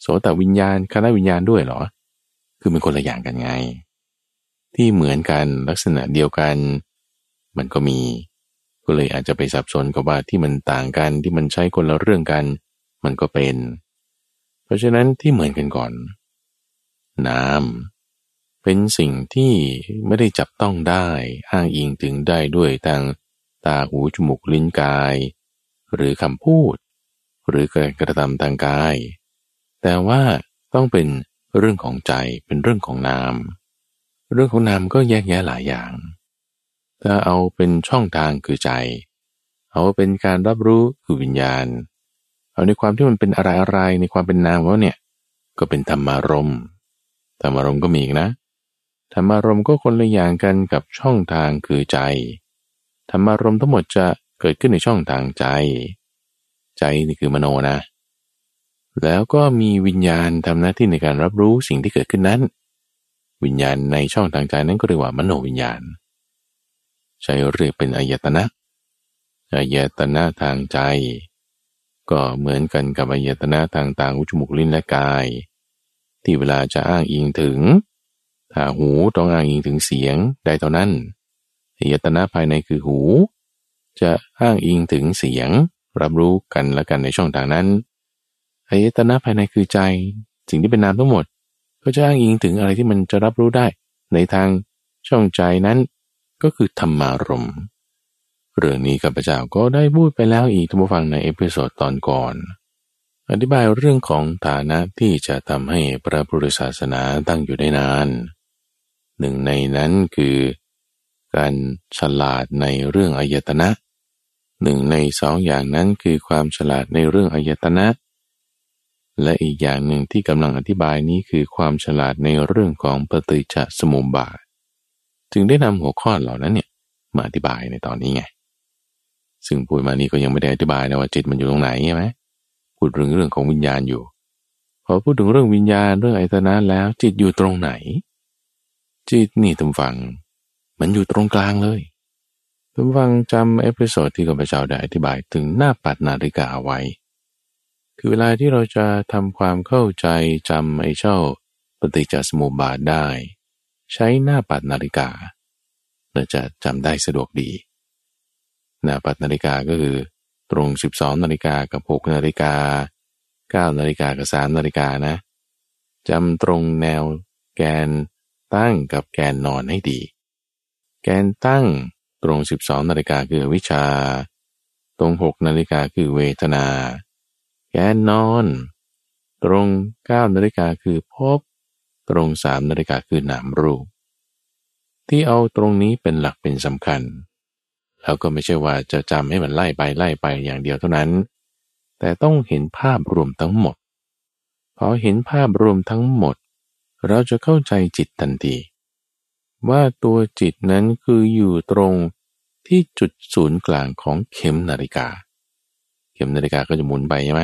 โสตวิญญาณคณะวิญญาณด้วยเหรอ คือเป็นคนละอย่างกันไง ที่เหมือนกันลักษณะเดียวกัน มันก็มี ก็เลยอาจจะไปสับสนกับว่าที่มันต่างกันที่มันใช้คนละเรื่องกัน มันก็เป็น เพราะฉะนั้นที่เหมือนกันก่อน น้ำเป็นสิ่งที่ไม่ได้จับต้องได้อ้างอิงถึงได้ด้วยทางตาหูจมูกลิ้นกาย หรือคำพูด หรือการกระทำทางกาย แต่ว่าต้องเป็นเรื่องของใจเป็นเรื่องของนาม เรื่องของนามก็แยกแยะหลายอย่าง ถ้าเอาเป็นช่องทางคือใจ เอาเป็นการรับรู้คือวิญญาณ เอาในความที่มันเป็นอะไรอะไรในความเป็นนามว่าเนี่ย ก็เป็นธรรมารม ธรรมารมก็มีอีกนะธรรมารมก็คนละอย่างกันกับช่องทางคือใจ ธรรมารมทั้งหมดจะเกิดขึ้นในช่องทางใจ ใจนี่คือมโนนะ แล้วก็มีวิญญาณทำหน้าที่ในการรับรู้สิ่งที่เกิดขึ้นนั้น วิญญาณในช่องทางใจนั้นก็เรียกว่ามโนวิญญาณ ใช้เรียกเป็นอายตนะ อายตนะทางใจ ก็เหมือนกันกับอายตนะทางต่างอุจมุกลิ้นและกาย ที่เวลาจะอ้างอิงถึง ถ้าหูต้องอ้างอิงถึงเสียงได้เท่านั้นอยตนะภายในคือหู จะอ้างอิงถึงเสียง รับรู้กันและกันในช่องทางนั้นอายตนะภายในคือใจ สิ่งที่เป็นนามทั้งหมด ก็จะอ้างอิงถึงอะไรที่มันจะรับรู้ได้ ในทางช่องใจนั้น ก็คือธรรมารมเรื่องนี้ข้าพเจ้าก็ได้พูดไปแล้วอีกท่านผู้ฟังใน episode ตอนก่อน อธิบายเรื่องของฐานะที่จะทำให้พระพุทธศาสนาตั้งอยู่ได้นาน หนึ่งในนั้นคือ การฉลาดในเรื่องอายตนะ หนึ่งในสองอย่างนั้นคือความฉลาดในเรื่องอายตนะ และอีกอย่างหนึ่งที่กำลังอธิบายนี้คือความฉลาดในเรื่องของปฏิจจสมุปบาท จึงได้นำหัวข้อเหล่านั้นเนี่ยมาอธิบายในตอนนี้ไง ซึ่งพูดมานี้ก็ยังไม่ได้อธิบายนะว่าจิตมันอยู่ตรงไหนใช่ไหม พูดเรื่องเรื่องของวิญญาณอยู่ พอพูดถึงเรื่องวิญญาณเรื่องอายตนะแล้ว จิตอยู่ตรงไหน จิตนี่ท่านผู้ฟัง มันอยู่ตรงกลางเลยท่านผู้ฟังจำ episode ที่ข้าพเจ้าได้อธิบายถึงหน้าปัดนาฬิกาไว้ คือเวลาที่เราจะทำความเข้าใจจำไอ้เจ้าปฏิจจสมุปบาทได้ ใช้หน้าปัดนาฬิกาเราจะจำได้สะดวกดีหน้าปัดนาฬิกาก็คือ ตรง 12 นาฬิกากับ 6 นาฬิกา 9 นาฬิกากับ 3 นาฬิกานะจำตรงแนวแกนตั้งกับแกนนอนให้ดี แกนตั้งตรง 12 นาฬิกาคือวิชา ตรง 6 นาฬิกาคือเวทนา แกนนอน ตรง 9 นาฬิกาคือพบ ตรง 3 นาฬิกาคือนามรูป ที่เอาตรงนี้เป็นหลักเป็นสำคัญ แล้วก็ไม่ใช่ว่าจะจำให้มันไล่ไปไล่ไปอย่างเดียวเท่านั้น แต่ต้องเห็นภาพรวมทั้งหมด พอเห็นภาพรวมทั้งหมด เราจะเข้าใจจิตทันที ว่าตัวจิตนั้นคืออยู่ตรงที่จุดศูนย์กลางของเข็มนาฬิกา เข็มนาฬิกาก็จะหมุนไปใช่ไหม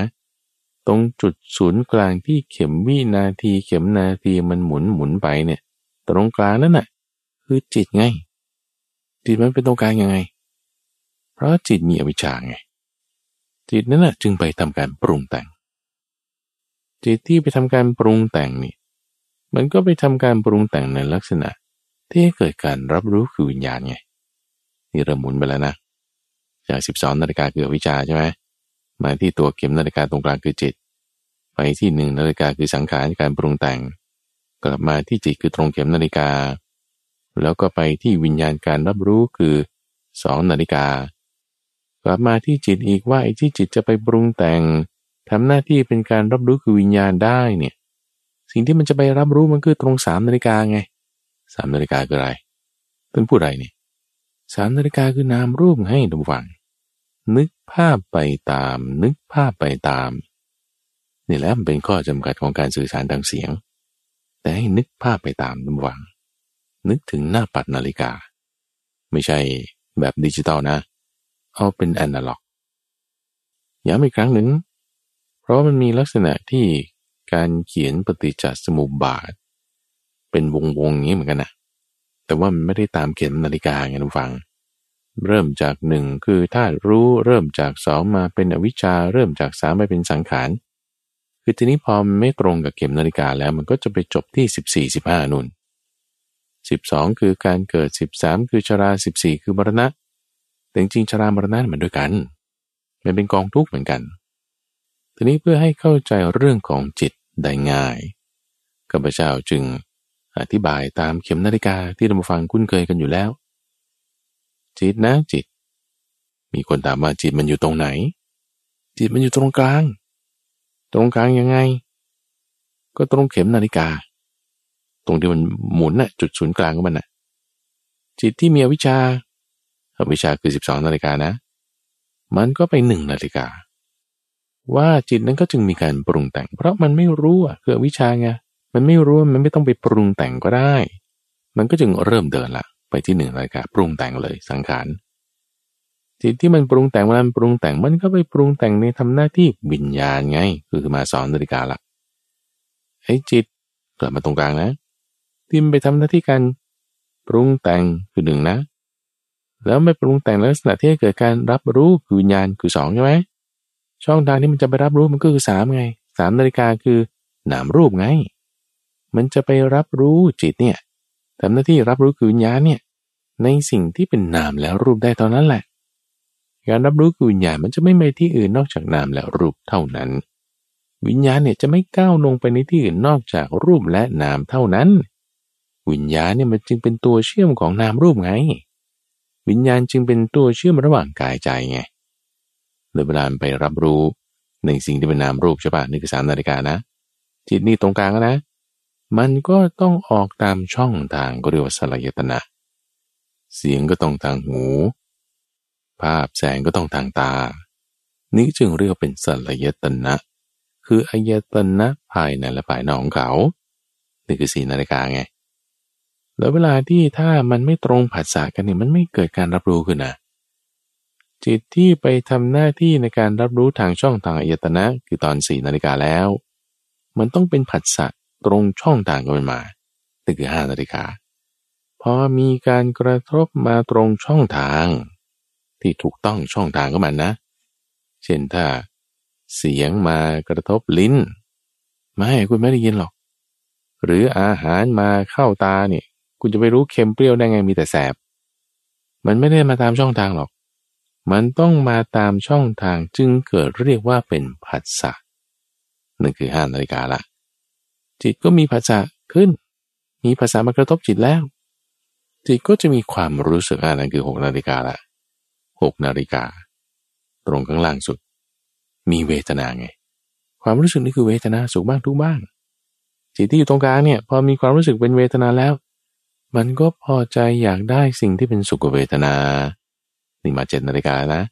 ตรงจุดศูนย์กลางที่เข็มวินาทีเข็มนาทีมันหมุนหมุนไปเนี่ย ตรงกลางนั่นน่ะคือจิตไงจิตมันเป็นตรงกลางยังไง เพราะจิตมีอวิชชาไง จิตนั้นนะจึงไปทำการปรุงแต่ง จิตที่ไปทำการปรุงแต่งนี่ มันก็ไปทำการปรุงแต่งในลักษณะ ที่เกิดการรับรู้คือวิญญาณไง นี่เริ่มหมุนไปแล้วนะ จากสิบสองนาฬิกาคืออวิชชาใช่ไหมมาที่ตัวเข็มนาฬิกาตรงกลางคือจิต ไปที่หนึ่งนาฬิกาคือสังขารการปรุงแต่ง กลับมาที่จิตคือตรงเข็มนาฬิกา แล้วก็ไปที่วิญญาณการรับรู้คือสองนาฬิกา กลับมาที่จิตอีกว่าไอ้ที่จิตจะไปปรุงแต่งทำหน้าที่เป็นการรับรู้คือวิญญาณได้เนี่ย สิ่งที่มันจะไปรับรู้มันคือตรงสามนาฬิกาไงสามนาฬิกาคืออะไรเป็นผู้ใดนี่สามนาฬิกาคือนามรูปให้ดูฟัง นึกภาพไปตาม นึกภาพไปตามนี่แหละมันเป็นข้อจำกัดของการสื่อสารทางเสียง แต่ให้นึกภาพไปตามดูฟัง นึกถึงหน้าปัดนาฬิกา ไม่ใช่แบบดิจิตอลนะ เอาเป็นแอนาล็อกย้ำอีกครั้งหนึ่ง เพราะมันมีลักษณะที่การเขียนปฏิจจสมุปบาท เป็นวงวงอย่างนี้เหมือนกันนะแต่ว่ามันไม่ได้ตามเขียนนาฬิกาไงทุกฟัง เริ่มจากหนึ่งคือธาตุรู้เริ่มจากสองมาเป็นอวิชชา เริ่มจากสามไปเป็นสังขาร คือทีนี้พอไม่ตรงกับเข็มนาฬิกาแล้วมันก็จะไปจบที่สิบสี่สิบห้านุ่นสิบสองคือการเกิดสิบสามคือชราสิบสี่คือมรณะ แต่จริงชรามรณะเหมันด้วยกัน มันเป็นกองทุกข์เหมือนกัน ทีนี้เพื่อให้เข้าใจเรื่องของจิตได้ง่ายข้าพเจ้าจึงอธิบายตามเข็มนาฬิกาที่เราฟังคุ้นเคยกันอยู่แล้ว จิตนะจิต มีคนถามว่าจิตมันอยู่ตรงไหน จิตมันอยู่ตรงกลาง ตรงกลางยังไง ก็ตรงเข็มนาฬิกา ตรงที่มันหมุนน่ะจุดศูนย์กลางของมันน่ะจิตที่มีวิชา อวิชาคือสิบสองนาฬิกานะ มันก็ไปหนึ่งนาฬิกา ว่าจิตนั้นก็จึงมีการปรุงแต่ง เพราะมันไม่รู้อะคือวิชาไงมันไม่รู้มันไม่ต้องไปปรุงแต่งก็ได้ มันก็จึงเริ่มเดินละไปที่หนึ่งรายกาปรุงแต่งเลยสังขารจิตที่มันปรุงแต่งมันปรุงแต่งมันก็ไปปรุงแต่งในทำหน้าที่วิญญาณไง คือมาสอนนาฬิกาละไอ้จิตกลับมาตรงกลางนะที่มันไปทำหน้าที่การปรุงแต่งคือหนึ่งนะ แล้วไม่ปรุงแต่งลักษณะที่เกิดการรับรู้คือวิญญาณคือสองใช่ไหมช่องทางที่มันจะไปรับรู้มันก็คือสามไงสามนาฬิกาคือนามรูปไง มันจะไปรับรู้จิตเนี่ยทำหน้าที่รับรู้คือวิญญาณเนี่ยในสิ่งที่เป็นนามแล้วรูปได้ตอนนั้นแหละ การรับรู้คือวิญญาณมันจะไม่ไปที่อื่นนอกจากนามและรูปเท่านั้น วิญญาณเนี่ยจะไม่ก้าวลงไปในที่อื่นนอกจากรูปและนามเท่านั้น วิญญาณเนี่ยมันจึงเป็นตัวเชื่อมของนามรูปไง วิญญาณจึงเป็นตัวเชื่อมระหว่างกายใจไงโดยเวลาไปรับรู้ในสิ่งที่เป็นนามรูปใช่ปะนี่คือสามนาฬิกานะ จิตนี่ตรงกลางนะ มันก็ต้องออกตามช่องทางก็เรียกว่าสลายตนะ เสียงก็ต้องทางหู ภาพแสงก็ต้องทางตา นี้จึงเรียกเป็นสัลยตนะ คืออายตนะภายในและภายนอกของเขา นี่คือสีนาฬิกาไง แล้วเวลาที่ถ้ามันไม่ตรงผัสสะกันเนี่ยมันไม่เกิดการรับรู้ขึ้นนะจิตที่ไปทำหน้าที่ในการรับรู้ทางช่องทางอายตนะ คือตอนสี่นาฬิกาแล้ว มันต้องเป็นผัสสะตรงช่องทางกันมานี่ห้านาฬิกาพอมีการกระทบมาตรงช่องทาง ที่ถูกต้องช่องทางของมันนะ เช่นถ้า เสียงมากระทบลิ้น ไม่คุณไม่ได้ยินหรอก หรืออาหารมาเข้าตาเนี่ย คุณจะไปรู้เค็มเปรี้ยวได้ไงมีแต่แสบ มันไม่ได้มาตามช่องทางหรอก มันต้องมาตามช่องทางจึงเกิดเรียกว่าเป็นผัสสะนั่นคือห้านาฬิกาละจิตก็มีผัสสะขึ้น มีภาษามากระทบจิตแล้ว จิตก็จะมีความรู้สึกอ่านั่นคือหกนาฬิกาละหกนาฬิกา ตรงข้างล่างสุด มีเวทนาไง ความรู้สึกนี่คือเวทนาสุขบ้างทุกบ้างจิตที่อยู่ตรงกลางเนี่ยพอมีความรู้สึกเป็นเวทนาแล้ว มันก็พอใจอยากได้สิ่งที่เป็นสุขเวทนา นี่มาเจ็ดนาฬิกานะ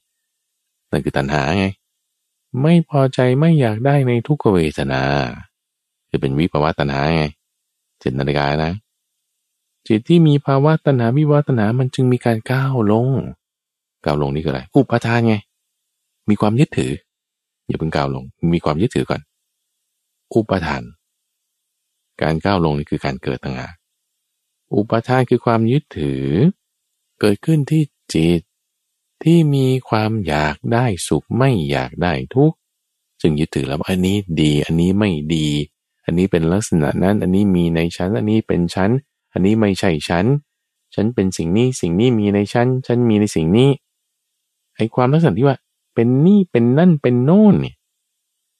นั่นคือตัณหาไง ไม่พอใจไม่อยากได้ในทุกเวทนา คือเป็นวิภาวะตัณหาไงเจ็ดนาฬิกานะ จิตที่มีภาวะตัณหาวิวัตนามันจึงมีการก้าวลง ก้าวลงนี่คืออะไรอุปทานไง มีความยึดถือ อย่าเพิ่งก้าวลง มีความยึดถือก่อน อุปทาน การก้าวลงนี่คือการเกิดต่างหา อุปทานคือความยึดถือ เกิดขึ้นที่จิต ที่มีความอยากได้สุขไม่อยากได้ทุกข์จึงยึดถือแล้วอันนี้ดี อันนี้ไม่ดี อันนี้เป็นลักษณะนั้น อันนี้มีในชั้น อันนี้เป็นชั้น อันนี้ไม่ใช่ชั้นฉันเป็นสิ่งนี้สิ่งนี้มีในชั้นฉันมีในสิ่งนี้ ไอความลักษณะที่ว่าเป็นนี่เป็นนั่นเป็นโน่นเนี่ย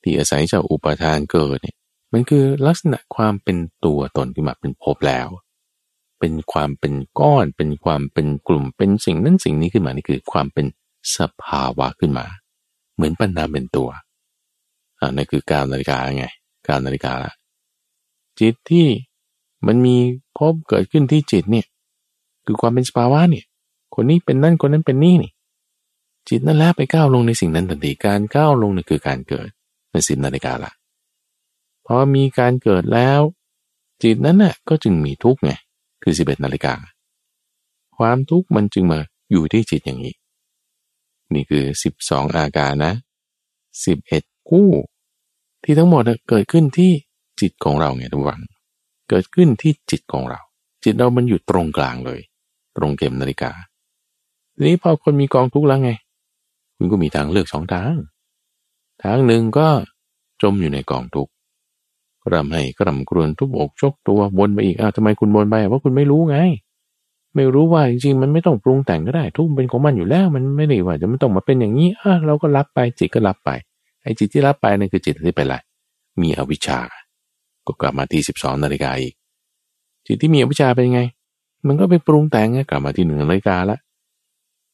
ที่อาศัยจากอุปทานเกิดเนี่ยมันคือลักษณะความเป็นตัวตนที่มาเป็นภพแล้ว เป็นความเป็นก้อน เป็นความเป็นกลุ่มเป็นสิ่งนั้นสิ่งนี้ขึ้นมานี่คือความเป็นสภาวะขึ้นมา เหมือนปัญนาเป็นตัวอ่านั่นคือการนาฬิกาไงการนาฬิกาละจิตที่มันมีพบเกิดขึ้นที่จิตเนี่ยคือความเป็นสภาวะเนี่ย คนนี้เป็นนั่นคนนั้นเป็นนี่นี่ จิตนั่นแหละไปก้าวลงในสิ่งนั้นทันทีการก้าวลงนี่คือการเกิดเป็นสิบนาฬิกาละพอมีการเกิดแล้ว จิตนั้นน่ะก็จึงมีทุกข์ไง คือสิบเอ็ดนาฬิกา ความทุกข์มันจึงมาอยู่ที่จิตอย่างนี้ นี่คือสิบสองอาการนะสิบเอ็ดคู่ ที่ทั้งหมดเกิดขึ้นที่จิตของเราไงทุกวันเกิดขึ้นที่จิตของเรา จิตเรามันอยู่ตรงกลางเลย ตรงเข็มนาฬิกาทีนี้พอคนมีกองทุกข์แล้วไง คุณก็มีทางเลือกสองทาง ทางหนึ่งก็จมอยู่ในกองทุกข์ รำให้กรำกรวนทุบอกชกตัววนไปอีกอ้าวทำไมคุณวนไปเพราะคุณไม่รู้ไง ไม่รู้ว่าจริงๆมันไม่ต้องปรุงแต่งก็ได้ ทุกเป็นของมันอยู่แล้ว มันไม่ได้ว่าจะไม่ต้องมาเป็นอย่างนี้อะเราก็รับไปจิตก็รับไปไอ้จิตที่รับไปนั่นคือจิตที่เป็นอะไรมีอวิชชา ก็กลับมาที่สิบสองนาฬิกาอีกจิตที่มีอวิชชาเป็นไง มันก็ไปปรุงแต่งกลับมาที่หนึ่งนาฬิกาละ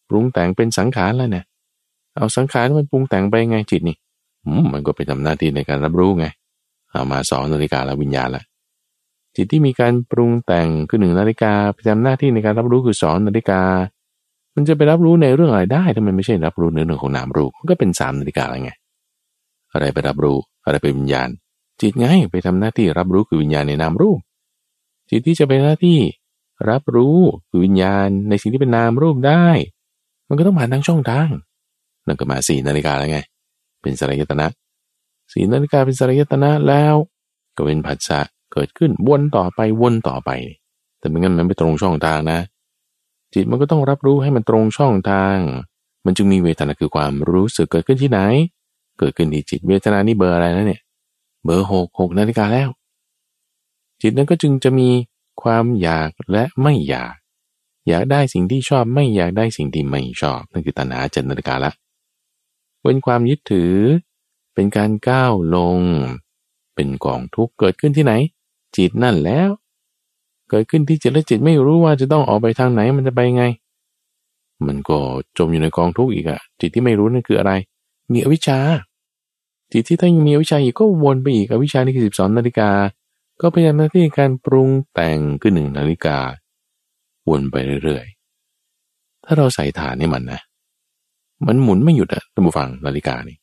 ปรุงแต่งเป็นสังขารแล้วเนี่ยเอาสังขารมันปรุงแต่งไปไงจิตนี่มันก็ไปทำหน้าที่ในการรับรู้ไง เอามาสองนาฬิกาแล้ววิญญาณละจิตที่มีการปรุงแต่งคือหนึ่งนาฬิกาไปทำหน้าที่ในการรับรู้คือสองนาฬิกา มันจะไปรับรู้ในเรื่องอะไรได้ถ้ามันไม่ใช่รับรู้ในเรื่องของนามรูปมันก็เป็นสามนาฬิกาอะไรไง อะไรไปรับรู้อะไรเป็นวิญญาณ จิตไงไปทำหน้าที่รับรู้คือวิญญาณในนามรูป จิตที่จะเป็นหน้าที่รับรู้คือวิญญาณในสิ่งที่เป็นนามรูปได้ มันก็ต้องผ่านทางช่องทางนั่นก็มาสี่นาฬิกาแล้วไง เป็นสลายตนะ สีนาฬิกาเป็นสลายตนะแล้วก็เป็นผัสสะเกิดขึ้นวนต่อไปวนต่อไป แต่ไม่งั้นมันไม่ตรงช่องทางนะ จิตมันก็ต้องรับรู้ให้มันตรงช่องทาง มันจึงมีเวทนาคือความรู้สึกเกิดขึ้นที่ไหน เกิดขึ้นที่จิตเวทนานี่เบอร์อะไรนะเนี่ย เบอร์หกหกนาฬิกาแล้ว จิตนั้นก็จึงจะมีความอยากและไม่อยาก อยากได้สิ่งที่ชอบไม่อยากได้สิ่งที่ไม่ชอบนั่นคือตัณหาเจตนาฬิกาละเป็นความยึดถือ เป็นการก้าวลง เป็นกองทุกข์เกิดขึ้นที่ไหน จิตนั่นแล้ว เกิดขึ้นที่จิตและจิตไม่รู้ว่าจะต้องออกไปทางไหนมันจะไปไง มันก็จมอยู่ในกองทุกข์อีกอะจิตที่ไม่รู้นั่นคืออะไร มีอวิชชา จิตที่ถ้ายังมีอวิชชาอีกก็วนไปอีกอวิชชานี่คือสิบสองนาฬิกา ก็พยายามหน้าที่การปรุงแต่งขึ้นหนึ่งนาฬิกา วนไปเรื่อยๆถ้าเราใส่ฐานให้มันนะมันหมุนไม่หยุดอะท่านผู้ฟังนาฬิกานี่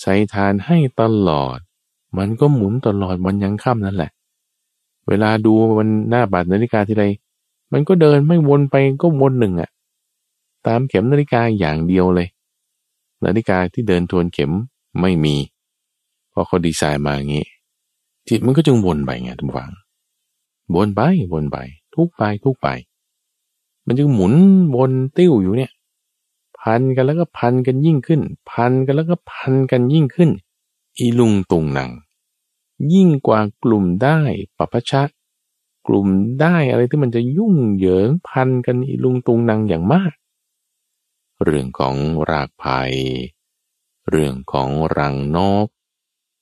ใส่ทานให้ตลอด มันก็หมุนตลอดวันยังค่ำนั่นแหละ เวลาดูวันหน้าบาดนาฬิกาทีไรมันก็เดินไม่วนไปก็วนหนึ่งอะตามเข็มนาฬิกาอย่างเดียวเลย นาฬิกาที่เดินทวนเข็มไม่มีพอเขาดีไซน์มาอย่างนี้ จิตมันก็จึงวนไปไงท่านฟังวนไปวนไป ทุกไปทุกไป มันจึงหมุนวนติ้วอยู่เนี่ย พันกันแล้วก็พันกันยิ่งขึ้น พันกันแล้วก็พันกันยิ่งขึ้น อีลุงตุงหนัง ยิ่งกว่ากลุ่มได้ปัปชะ กลุ่มได้อะไรที่มันจะยุ่งเหยิงพันกันอีลุงตุงนังอย่างมาก เรื่องของรากภัย เรื่องของรังนก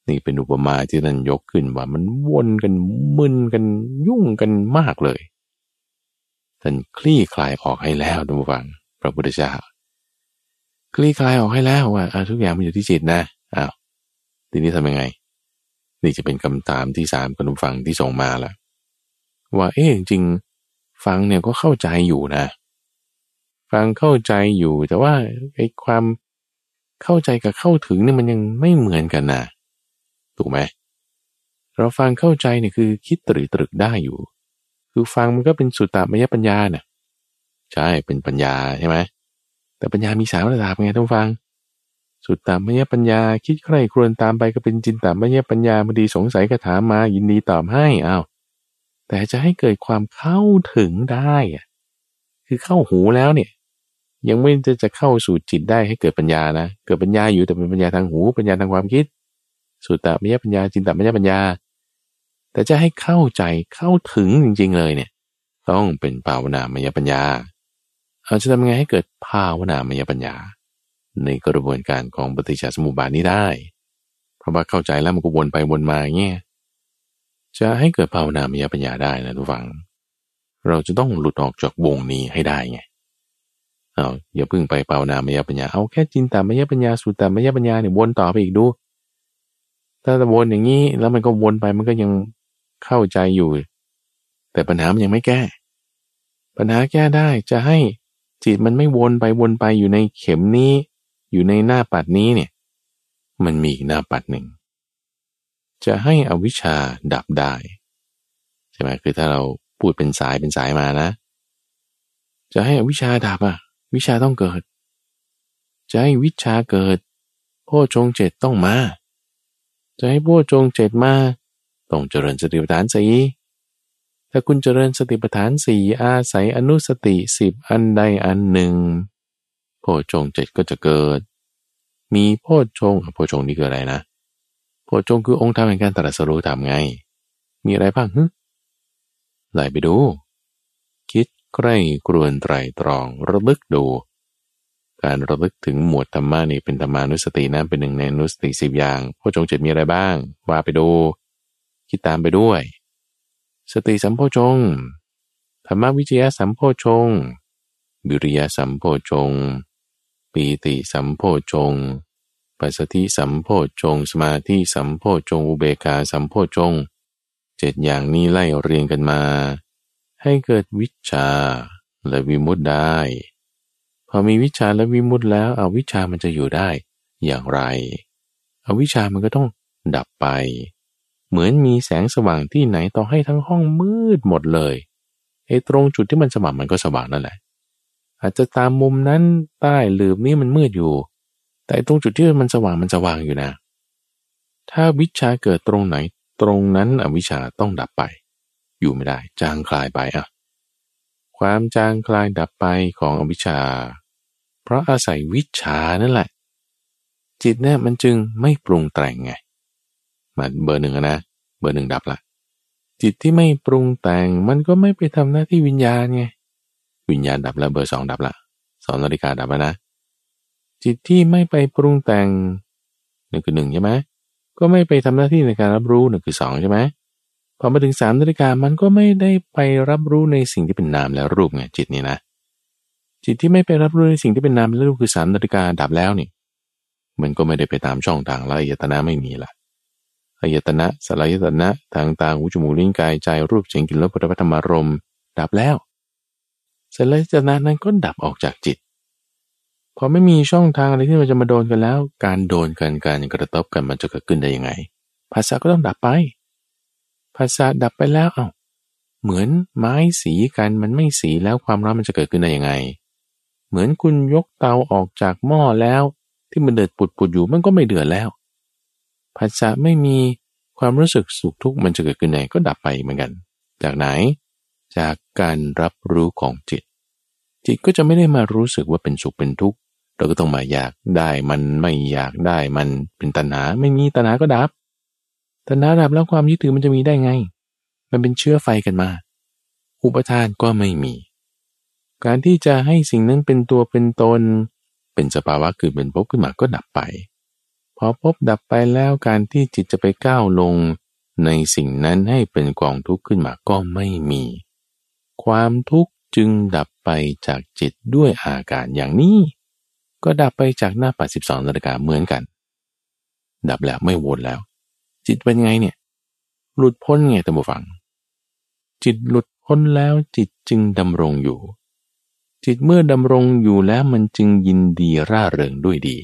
นี่เป็นอุปมาที่ท่านยกขึ้นว่ามันวนกันมึนกันยุ่งกันมากเลยท่านคลี่คลายออกให้แล้วทุกฝังพระพุทธเจ้า คลี่คลายออกให้แล้วว่าทุกอย่างมันอยู่ที่จิตนะอ้าวทีนี้ทำยังไง นี่จะเป็นคำถามที่สามคุณฟังที่ส่งมาละว่าเอ๊ะจริงฟังเนี่ยก็เข้าใจอยู่นะ ฟังเข้าใจอยู่แต่ว่าไอ้ความเข้าใจกับเข้าถึงนี่มันยังไม่เหมือนกันนะถูกไหมเราฟังเข้าใจเนี่ยคือคิดตรึกตรึกได้อยู่ คือฟังมันก็เป็นสุตตามยปัญญาเนะ่ะใช่เป็นปัญญาใช่ไหม แต่ปัญญามีสามระดับไงท่านฟัง สุดตามมยปัญญาคิดใครครวญตามไปก็เป็นจินตามยปัญญาบดีสงสัยก็ถามมายินดีตอบให้อ้าวแต่จะให้เกิดความเข้าถึงได้อะคือเข้าหูแล้วเนี่ย ยังไม่จะจะเข้าสู่จิตได้ให้เกิดปัญญานะเกิดปัญญาอยู่แต่เป็นปัญญาทางหูปัญญาทางความคิด สุดตามยปัญญาจินตามยปัญญา แต่จะให้เข้าใจเข้าถึงจริง ๆ เลยเนี่ย ต้องเป็นภาวนามยปัญญา เราจะทำไงให้เกิดภาวนามยปัญญา ในกระบวนการของปฏิจจสมุปบาทนี้ได้ เพราะว่าเข้าใจแล้วมันก็วนไปวนมาเงี้ยจะให้เกิดภาวนามยปัญญาได้นะทุกฝัง เราจะต้องหลุดออกจากวงนี้ให้ได้ไงเอาอย่าพึ่งไปภาวนามยปัญญาเอาแค่จินตามยปัญญาสุตตามยปัญญาเนี่ยวนต่อไปอีกดู ถ้าวนอย่างนี้แล้วมันก็วนไปมันก็ยังเข้าใจอยู่ แต่ปัญหามันยังไม่แก้ ปัญหาแก้ได้จะให้ จิตมันไม่วนไปวนไปอยู่ในเข็มนี้ อยู่ในหน้าปัดนี้เนี่ย มันมีหน้าปัดหนึ่ง จะให้อวิชชาดับได้ใช่ไหมคือถ้าเราพูดเป็นสายเป็นสายมานะ จะให้อวิชชาดับอะวิชาต้องเกิด จะให้วิชาเกิดพ่อจงเจ็ดต้องมา จะให้พ่อจงเจ็ดมาต้องเจริญสติปัฏฐานสี ถ้าคุณเจริญสติปัฏฐานสี่อาศัยอนุสติสิบอันใดอันหนึ่ง โพชงเจ็ดก็จะเกิด มีโพชงโพชงนี่คืออะไรนะ โพชงคือองค์ธรรมแห่งการตรัสรู้ทำไง มีอะไรบ้างฮึไล่ไปดู คิดใกล้กรวนไตรตรองระลึกดู การระลึกถึงหมวดธรรมะนี่เป็นธรรมานุสตินะเป็นหนึ่งในนุสติสิบอย่างโพชงเจ็ดมีอะไรบ้างว่าไปดู คิดตามไปด้วย สติสัมโพชงธรรมวิจยสัมโพชงบิริยสัมโพชงปีติสัมโพชงปัสสติสัมโพชงสมาธิสัมโพชงอุเบกาสัมโพชงเจ็ดอย่างนี้ไล่เรียงกันมา ให้เกิดวิชาและวิมุตได้ พอมีวิชาและวิมุตแล้วเอาวิชามันจะอยู่ได้อย่างไรอวิชามันก็ต้องดับไป เหมือนมีแสงสว่างที่ไหนต่อให้ทั้งห้องมืดหมดเลยไอ้ตรงจุดที่มันสว่างมันก็สว่างนั่นแหละ อาจจะตามมุมนั้นใต้หลืบนี่มันมืดอยู่ แต่ตรงจุดที่มันสว่างมันสว่างอยู่นะ ถ้าวิชาเกิดตรงไหน ตรงนั้นอวิชาต้องดับไป อยู่ไม่ได้ จางคลายไปอะความจางคลายดับไปของอวิชาเพราะอาศัยวิชานั่นแหละ จิตเนี่ยมันจึงไม่ปรุงแต่งไง มาเบอร์หนึ่งนะ เบอร์หนึ่งดับละจิตที่ไม่ปรุงแต่งมันก็ไม่ไปทำหน้าที่วิญญาณไง วิญญาณดับแล้วเบอร์สองดับละสองนาฬิกาดับแล้วนะ จิตที่ไม่ไปปรุงแต่งหนึ่งคือหนึ่งใช่ไหมก็ไม่ไปทำหน้าที่ในการรับรู้หนึ่งคือสองใช่ไหมพอมาถึงสามนาฬิกามันก็ไม่ได้ไปรับรู้ในสิ่งที่เป็นนามและรูปไงจิตนี่นะ จิตที่ไม่ไปรับรู้ในสิ่งที่เป็นนามและรูปคือสามนาฬิกาดับแล้วนี่ มันก็ไม่ได้ไปตามช่องทางละเอียดนะไม่มีละ อายตนะสลายตนะทางตาหูจมูกลิ้นกายใจรูปเสียงกลิ่นรสพุทธธรรมารมดับแล้วสลายตนะนั้นก็ดับออกจากจิตพอไม่มีช่องทางอะไรที่มันจะมาโดนกันแล้ว การโดนกันการกระทบกันมันจะเกิดขึ้นได้ยังไง ภาษาก็ต้องดับไป ภาษาดับไปแล้วเอา้าเหมือนไม้สีกันมันไม่สีแล้วความร้อนมันจะเกิดขึ้นได้ยังไง เหมือนคุณยกเตาออกจากหม้อแล้ว ที่มันเดือดปุดๆอยู่มันก็ไม่เดือดแล้ว ผัสสะไม่มีความรู้สึกสุขทุกข์มันจะเกิดขึ้นไหนก็ดับไปเหมือนกัน จากไหน จากการรับรู้ของจิต จิตก็จะไม่ได้มารู้สึกว่าเป็นสุขเป็นทุกข์เราก็ต้องมาอยากได้มันไม่อยากได้มันเป็นตัณหาไม่มีตัณหาก็ดับตัณหาดับแล้วความยึดถือมันจะมีได้ไง มันเป็นเชื้อไฟกันมา อุปทานก็ไม่มี การที่จะให้สิ่งนั้นเป็นตัวเป็นตน เป็นสภาวะคือเป็นภพขึ้นมาก็ดับไป อพบดับไปแล้วการที่จิตจะไปก้าวลง ในสิ่งนั้นให้เป็นกองทุกข์ขึ้นมาก็ไม่มี ความทุกข์จึงดับไปจากจิตด้วยอาการอย่างนี้ ก็ดับไปจากหน้าปัดสิบสองนาฬิกาเหมือนกัน ดับแล้วไม่วนแล้ว จิตเป็นไงเนี่ย หลุดพ้นไงตัมบูฟัง จิตหลุดพ้นแล้วจิตจึงดำรงอยู่ จิตเมื่อดำรงอยู่แล้วมันจึงยินดีร่าเริงด้วยดี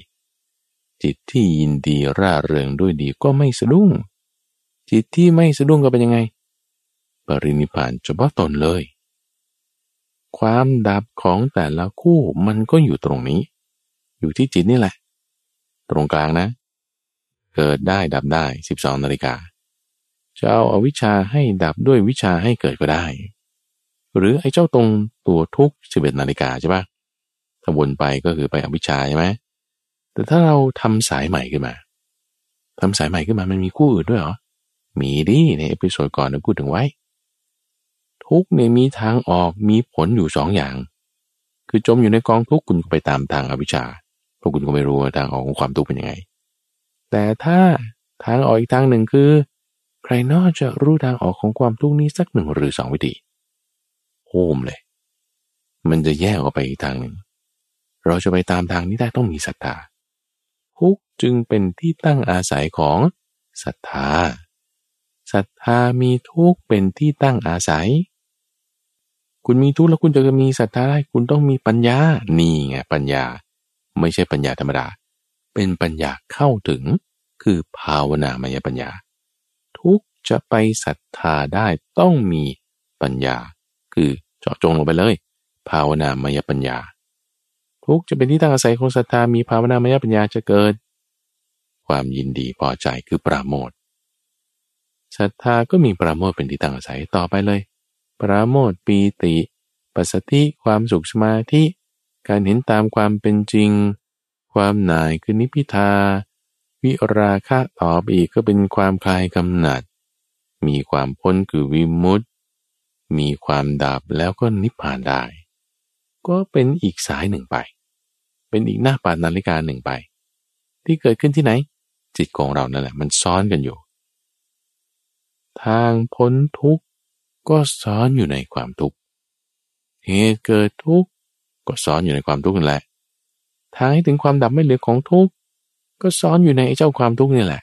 จิตที่ยินดีร่าเริงด้วยดีก็ไม่สะดุ้ง จิตที่ไม่สะดุ้งก็เป็นยังไง ปรินิพานเฉพาะตนเลย ความดับของแต่ละคู่มันก็อยู่ตรงนี้ อยู่ที่จิตนี่แหละ ตรงกลางนะ เกิดได้ดับได้ 12นาฬิกาจะเอาอวิชชาให้ดับด้วยวิชชาให้เกิดก็ได้ หรือไอ้เจ้าตรงตัวทุกข์สิบเอ็ดนาฬิกาใช่ปะถ้าวนไปก็คือไปอวิชชาใช่ไหม แต่ถ้าเราทำสายใหม่ขึ้นมาทำสายใหม่ขึ้นมามันมีคู่อื่นด้วยเหรอ มีดิใน episode ก่อนเราพูดถึงไว้ ทุกเนี่ยมีทางออกมีผลอยู่สองอย่าง คือจมอยู่ในกองทุกข์คุณก็ไปตามทางอวิชชาเพราะคุณก็ไม่รู้ทางออกของความทุกข์เป็นยังไง แต่ถ้าทางออกอีกทางหนึ่งคือ ใครนอกจะรู้ทางออกของความทุกข์นี้สักหนึ่งหรือสองวิธีโฮมเลย มันจะแยกออกไปอีกทางหนึ่ง เราจะไปตามทางนี้ได้ต้องมีศรัทธา จึงเป็นที่ตั้งอาศัยของศรัทธาศรัทธามีทุกเป็นที่ตั้งอาศัย คุณมีทุกแล้วคุณจะมีศรัทธาได้คุณต้องมีปัญญา นี่ไงปัญญา ไม่ใช่ปัญญาธรรมดา เป็นปัญญาเข้าถึง คือภาวนามยปัญญา ทุกจะไปศรัทธาได้ต้องมีปัญญา คือเจาะจงลงไปเลย ภาวนามยปัญญา ทุกจะเป็นที่ตั้งอาศัยของศรัทธามีภาวนามยปัญญาจะเกิด ความยินดีพอใจคือปราโมทศรัทธาก็มีปราโมทเป็นที่ตั้งอาศัยต่อไปเลย ปราโมทปีติปัสสติความสุขสมาธิ การเห็นตามความเป็นจริง ความหน่ายคือนิพิทา วิราคะต่อไปอีกก็เป็นความคลายกำหนัด มีความพ้นคือวิมุตติ มีความดับแล้วก็นิพพานได้ ก็เป็นอีกสายหนึ่งไป เป็นอีกหน้าปานาฬิกาหนึ่งไป ที่เกิดขึ้นที่ไหน จิตของเรานั่นแหละมันซ้อนกันอยู่ ทางพ้นทุกข์ก็ซ้อนอยู่ในความทุกข์เหตุเกิดทุกข์ก็ซ้อนอยู่ในความทุกข์นั่นแหละทางให้ถึงความดับไม่เหลือของทุกข์ก็ซ้อนอยู่ในเจ้าความทุกข์นี่แหละ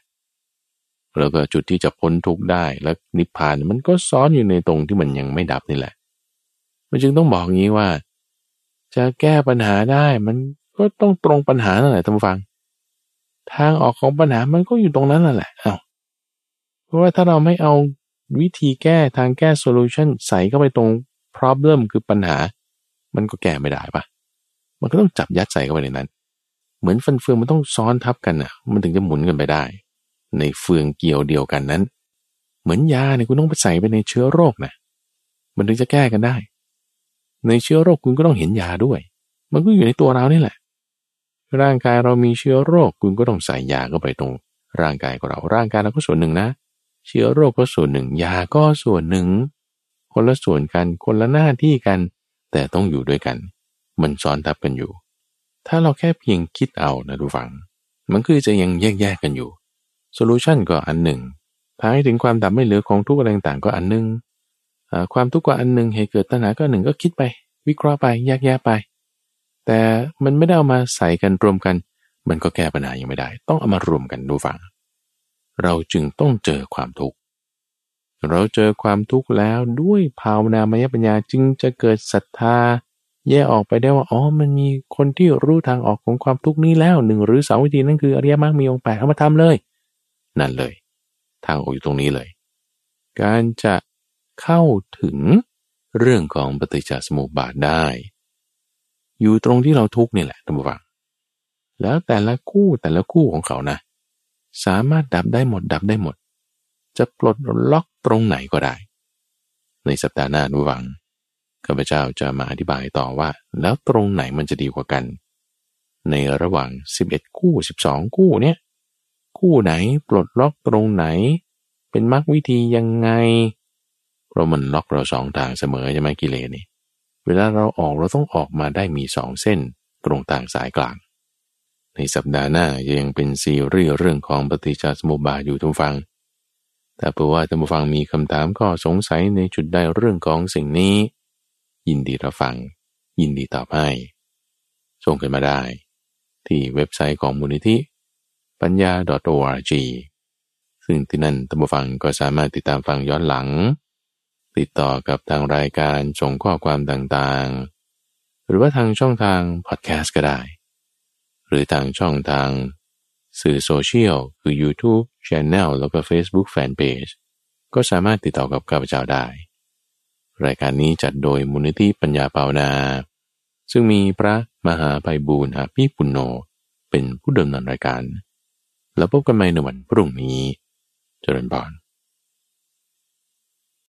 แล้วก็จุดที่จะพ้นทุกข์ได้และนิพพานมันก็ซ้อนอยู่ในตรงที่มันยังไม่ดับนี่แหละ มันจึงต้องบอกงี้ว่า จะแก้ปัญหาได้มันก็ต้องตรงปัญหานั่นแหละท่านฟัง ทางออกของปัญหามันก็อยู่ตรงนั้นแหละเอาเพราะว่าถ้าเราไม่เอาวิธีแก้ทางแก้โซลูชันใส่เข้าไปตรง problem คือปัญหา มันก็แก้ไม่ได้ปะมันก็ต้องจับยัดใส่เข้าไปในนั้น เหมือนฟันเฟืองมันต้องซ้อนทับกันอะ มันถึงจะหมุนกันไปได้ ในเฟืองเกี่ยวเดียวกันนั้น เหมือนยาเนี่ยคุณต้องไปใส่ไปในเชื้อโรคนะมันถึงจะแก้กันได้ ในเชื้อโรคคุณก็ต้องเห็นยาด้วย มันก็อยู่ในตัวเรานี่แหละ ร่างกายเรามีเชื้อโรคคุณก็ต้องใส่ยาเข้าไปตรง ร่างกายของเราร่างกายเราก็ส่วนหนึ่งนะ เชื้อโรคก็ส่วนหนึ่ง ยาก็ส่วนหนึ่ง คนละส่วนกันคนละหน้าที่กัน แต่ต้องอยู่ด้วยกัน มันซ้อนทับกันอยู่ ถ้าเราแค่เพียงคิดเอานะดูฟัง มันคือจะยังแยกแยกกันอยู่โซลูชันก็อันหนึ่งทางให้ถึงความดับไม่เหลือของทุกอะไรต่างก็อันหนึ่งความทุกข์ก็อันหนึ่งเหตุเกิดตัณหาก็หนึ่งก็คิดไป วิเคราะห์ไปแยกแยะไป แต่มันไม่ได้เอามาใส่กันรวมกัน มันก็แก้ปัญหายังไม่ได้ ต้องเอามารวมกันดูฟัง เราจึงต้องเจอความทุกข์ เราเจอความทุกข์แล้วด้วยภาวนามยปัญญาจึงจะเกิดศรัทธา แยกออกไปได้ว่าอ๋อมันมีคนที่รู้ทางออกของความทุกข์นี้แล้วหนึ่งหรือสองวิธีนั่นคืออริยมรรคมีองค์แปดเอามาทำเลย นั่นเลย ทางออกอยู่ตรงนี้เลย การจะเข้าถึงเรื่องของปฏิจจสมุปบาทได้ อยู่ตรงที่เราทุกนี่แหละท่านผู้ฟังแล้วแต่ละคู่แต่ละคู่ของเขานะ สามารถดับได้หมดดับได้หมด จะปลดล็อกตรงไหนก็ได้ ในสัปดาห์หน้าดูวังข้าพเจ้าจะมาอธิบายต่อว่า แล้วตรงไหนมันจะดีกว่ากัน ในระหว่าง 11 คู่ 12 คู่เนี้ยคู่ไหนปลดล็อกตรงไหน เป็นมรรควิธียังไงพราะมันล็อกเราสองทางเสมอใช่ไหมกิเลสนี่ เวลาเราออกเราต้องออกมาได้มีสองเส้นตรงต่างสายกลาง ในสัปดาห์หน้ายังเป็นซีรีส์เรื่องของปฏิจจสมุปบาทอยู่ทุกฟัง แต่เผื่อว่าท่านผู้ฟังมีคำถามก็สงสัยในจุดใดเรื่องของสิ่งนี้ ยินดีรับฟัง ยินดีตอบให้ ส่งกันมาได้ ที่เว็บไซต์ของมูลนิธิ ปัญญา .org ซึ่งที่นั่นท่านผู้ฟังก็สามารถติดตามฟังย้อนหลัง ติดต่อกับทางรายการส่งข้อความต่างๆ หรือว่าทางช่องทางพอดแคสต์ก็ได้ หรือทางช่องทางสื่อโซเชียลคือ YouTube Channel แล้วก็ Facebook Fanpage ก็สามารถติดต่อกับข้าพเจ้าได้ รายการนี้จัดโดยมูลนิธิปัญญาเปานา ซึ่งมีพระมหาไพบูรณ์อาภีปุณโญเป็นผู้ดำเนินรายการ แล้วพบกันใหม่ในวันพรุ่งนี้ เจริญพร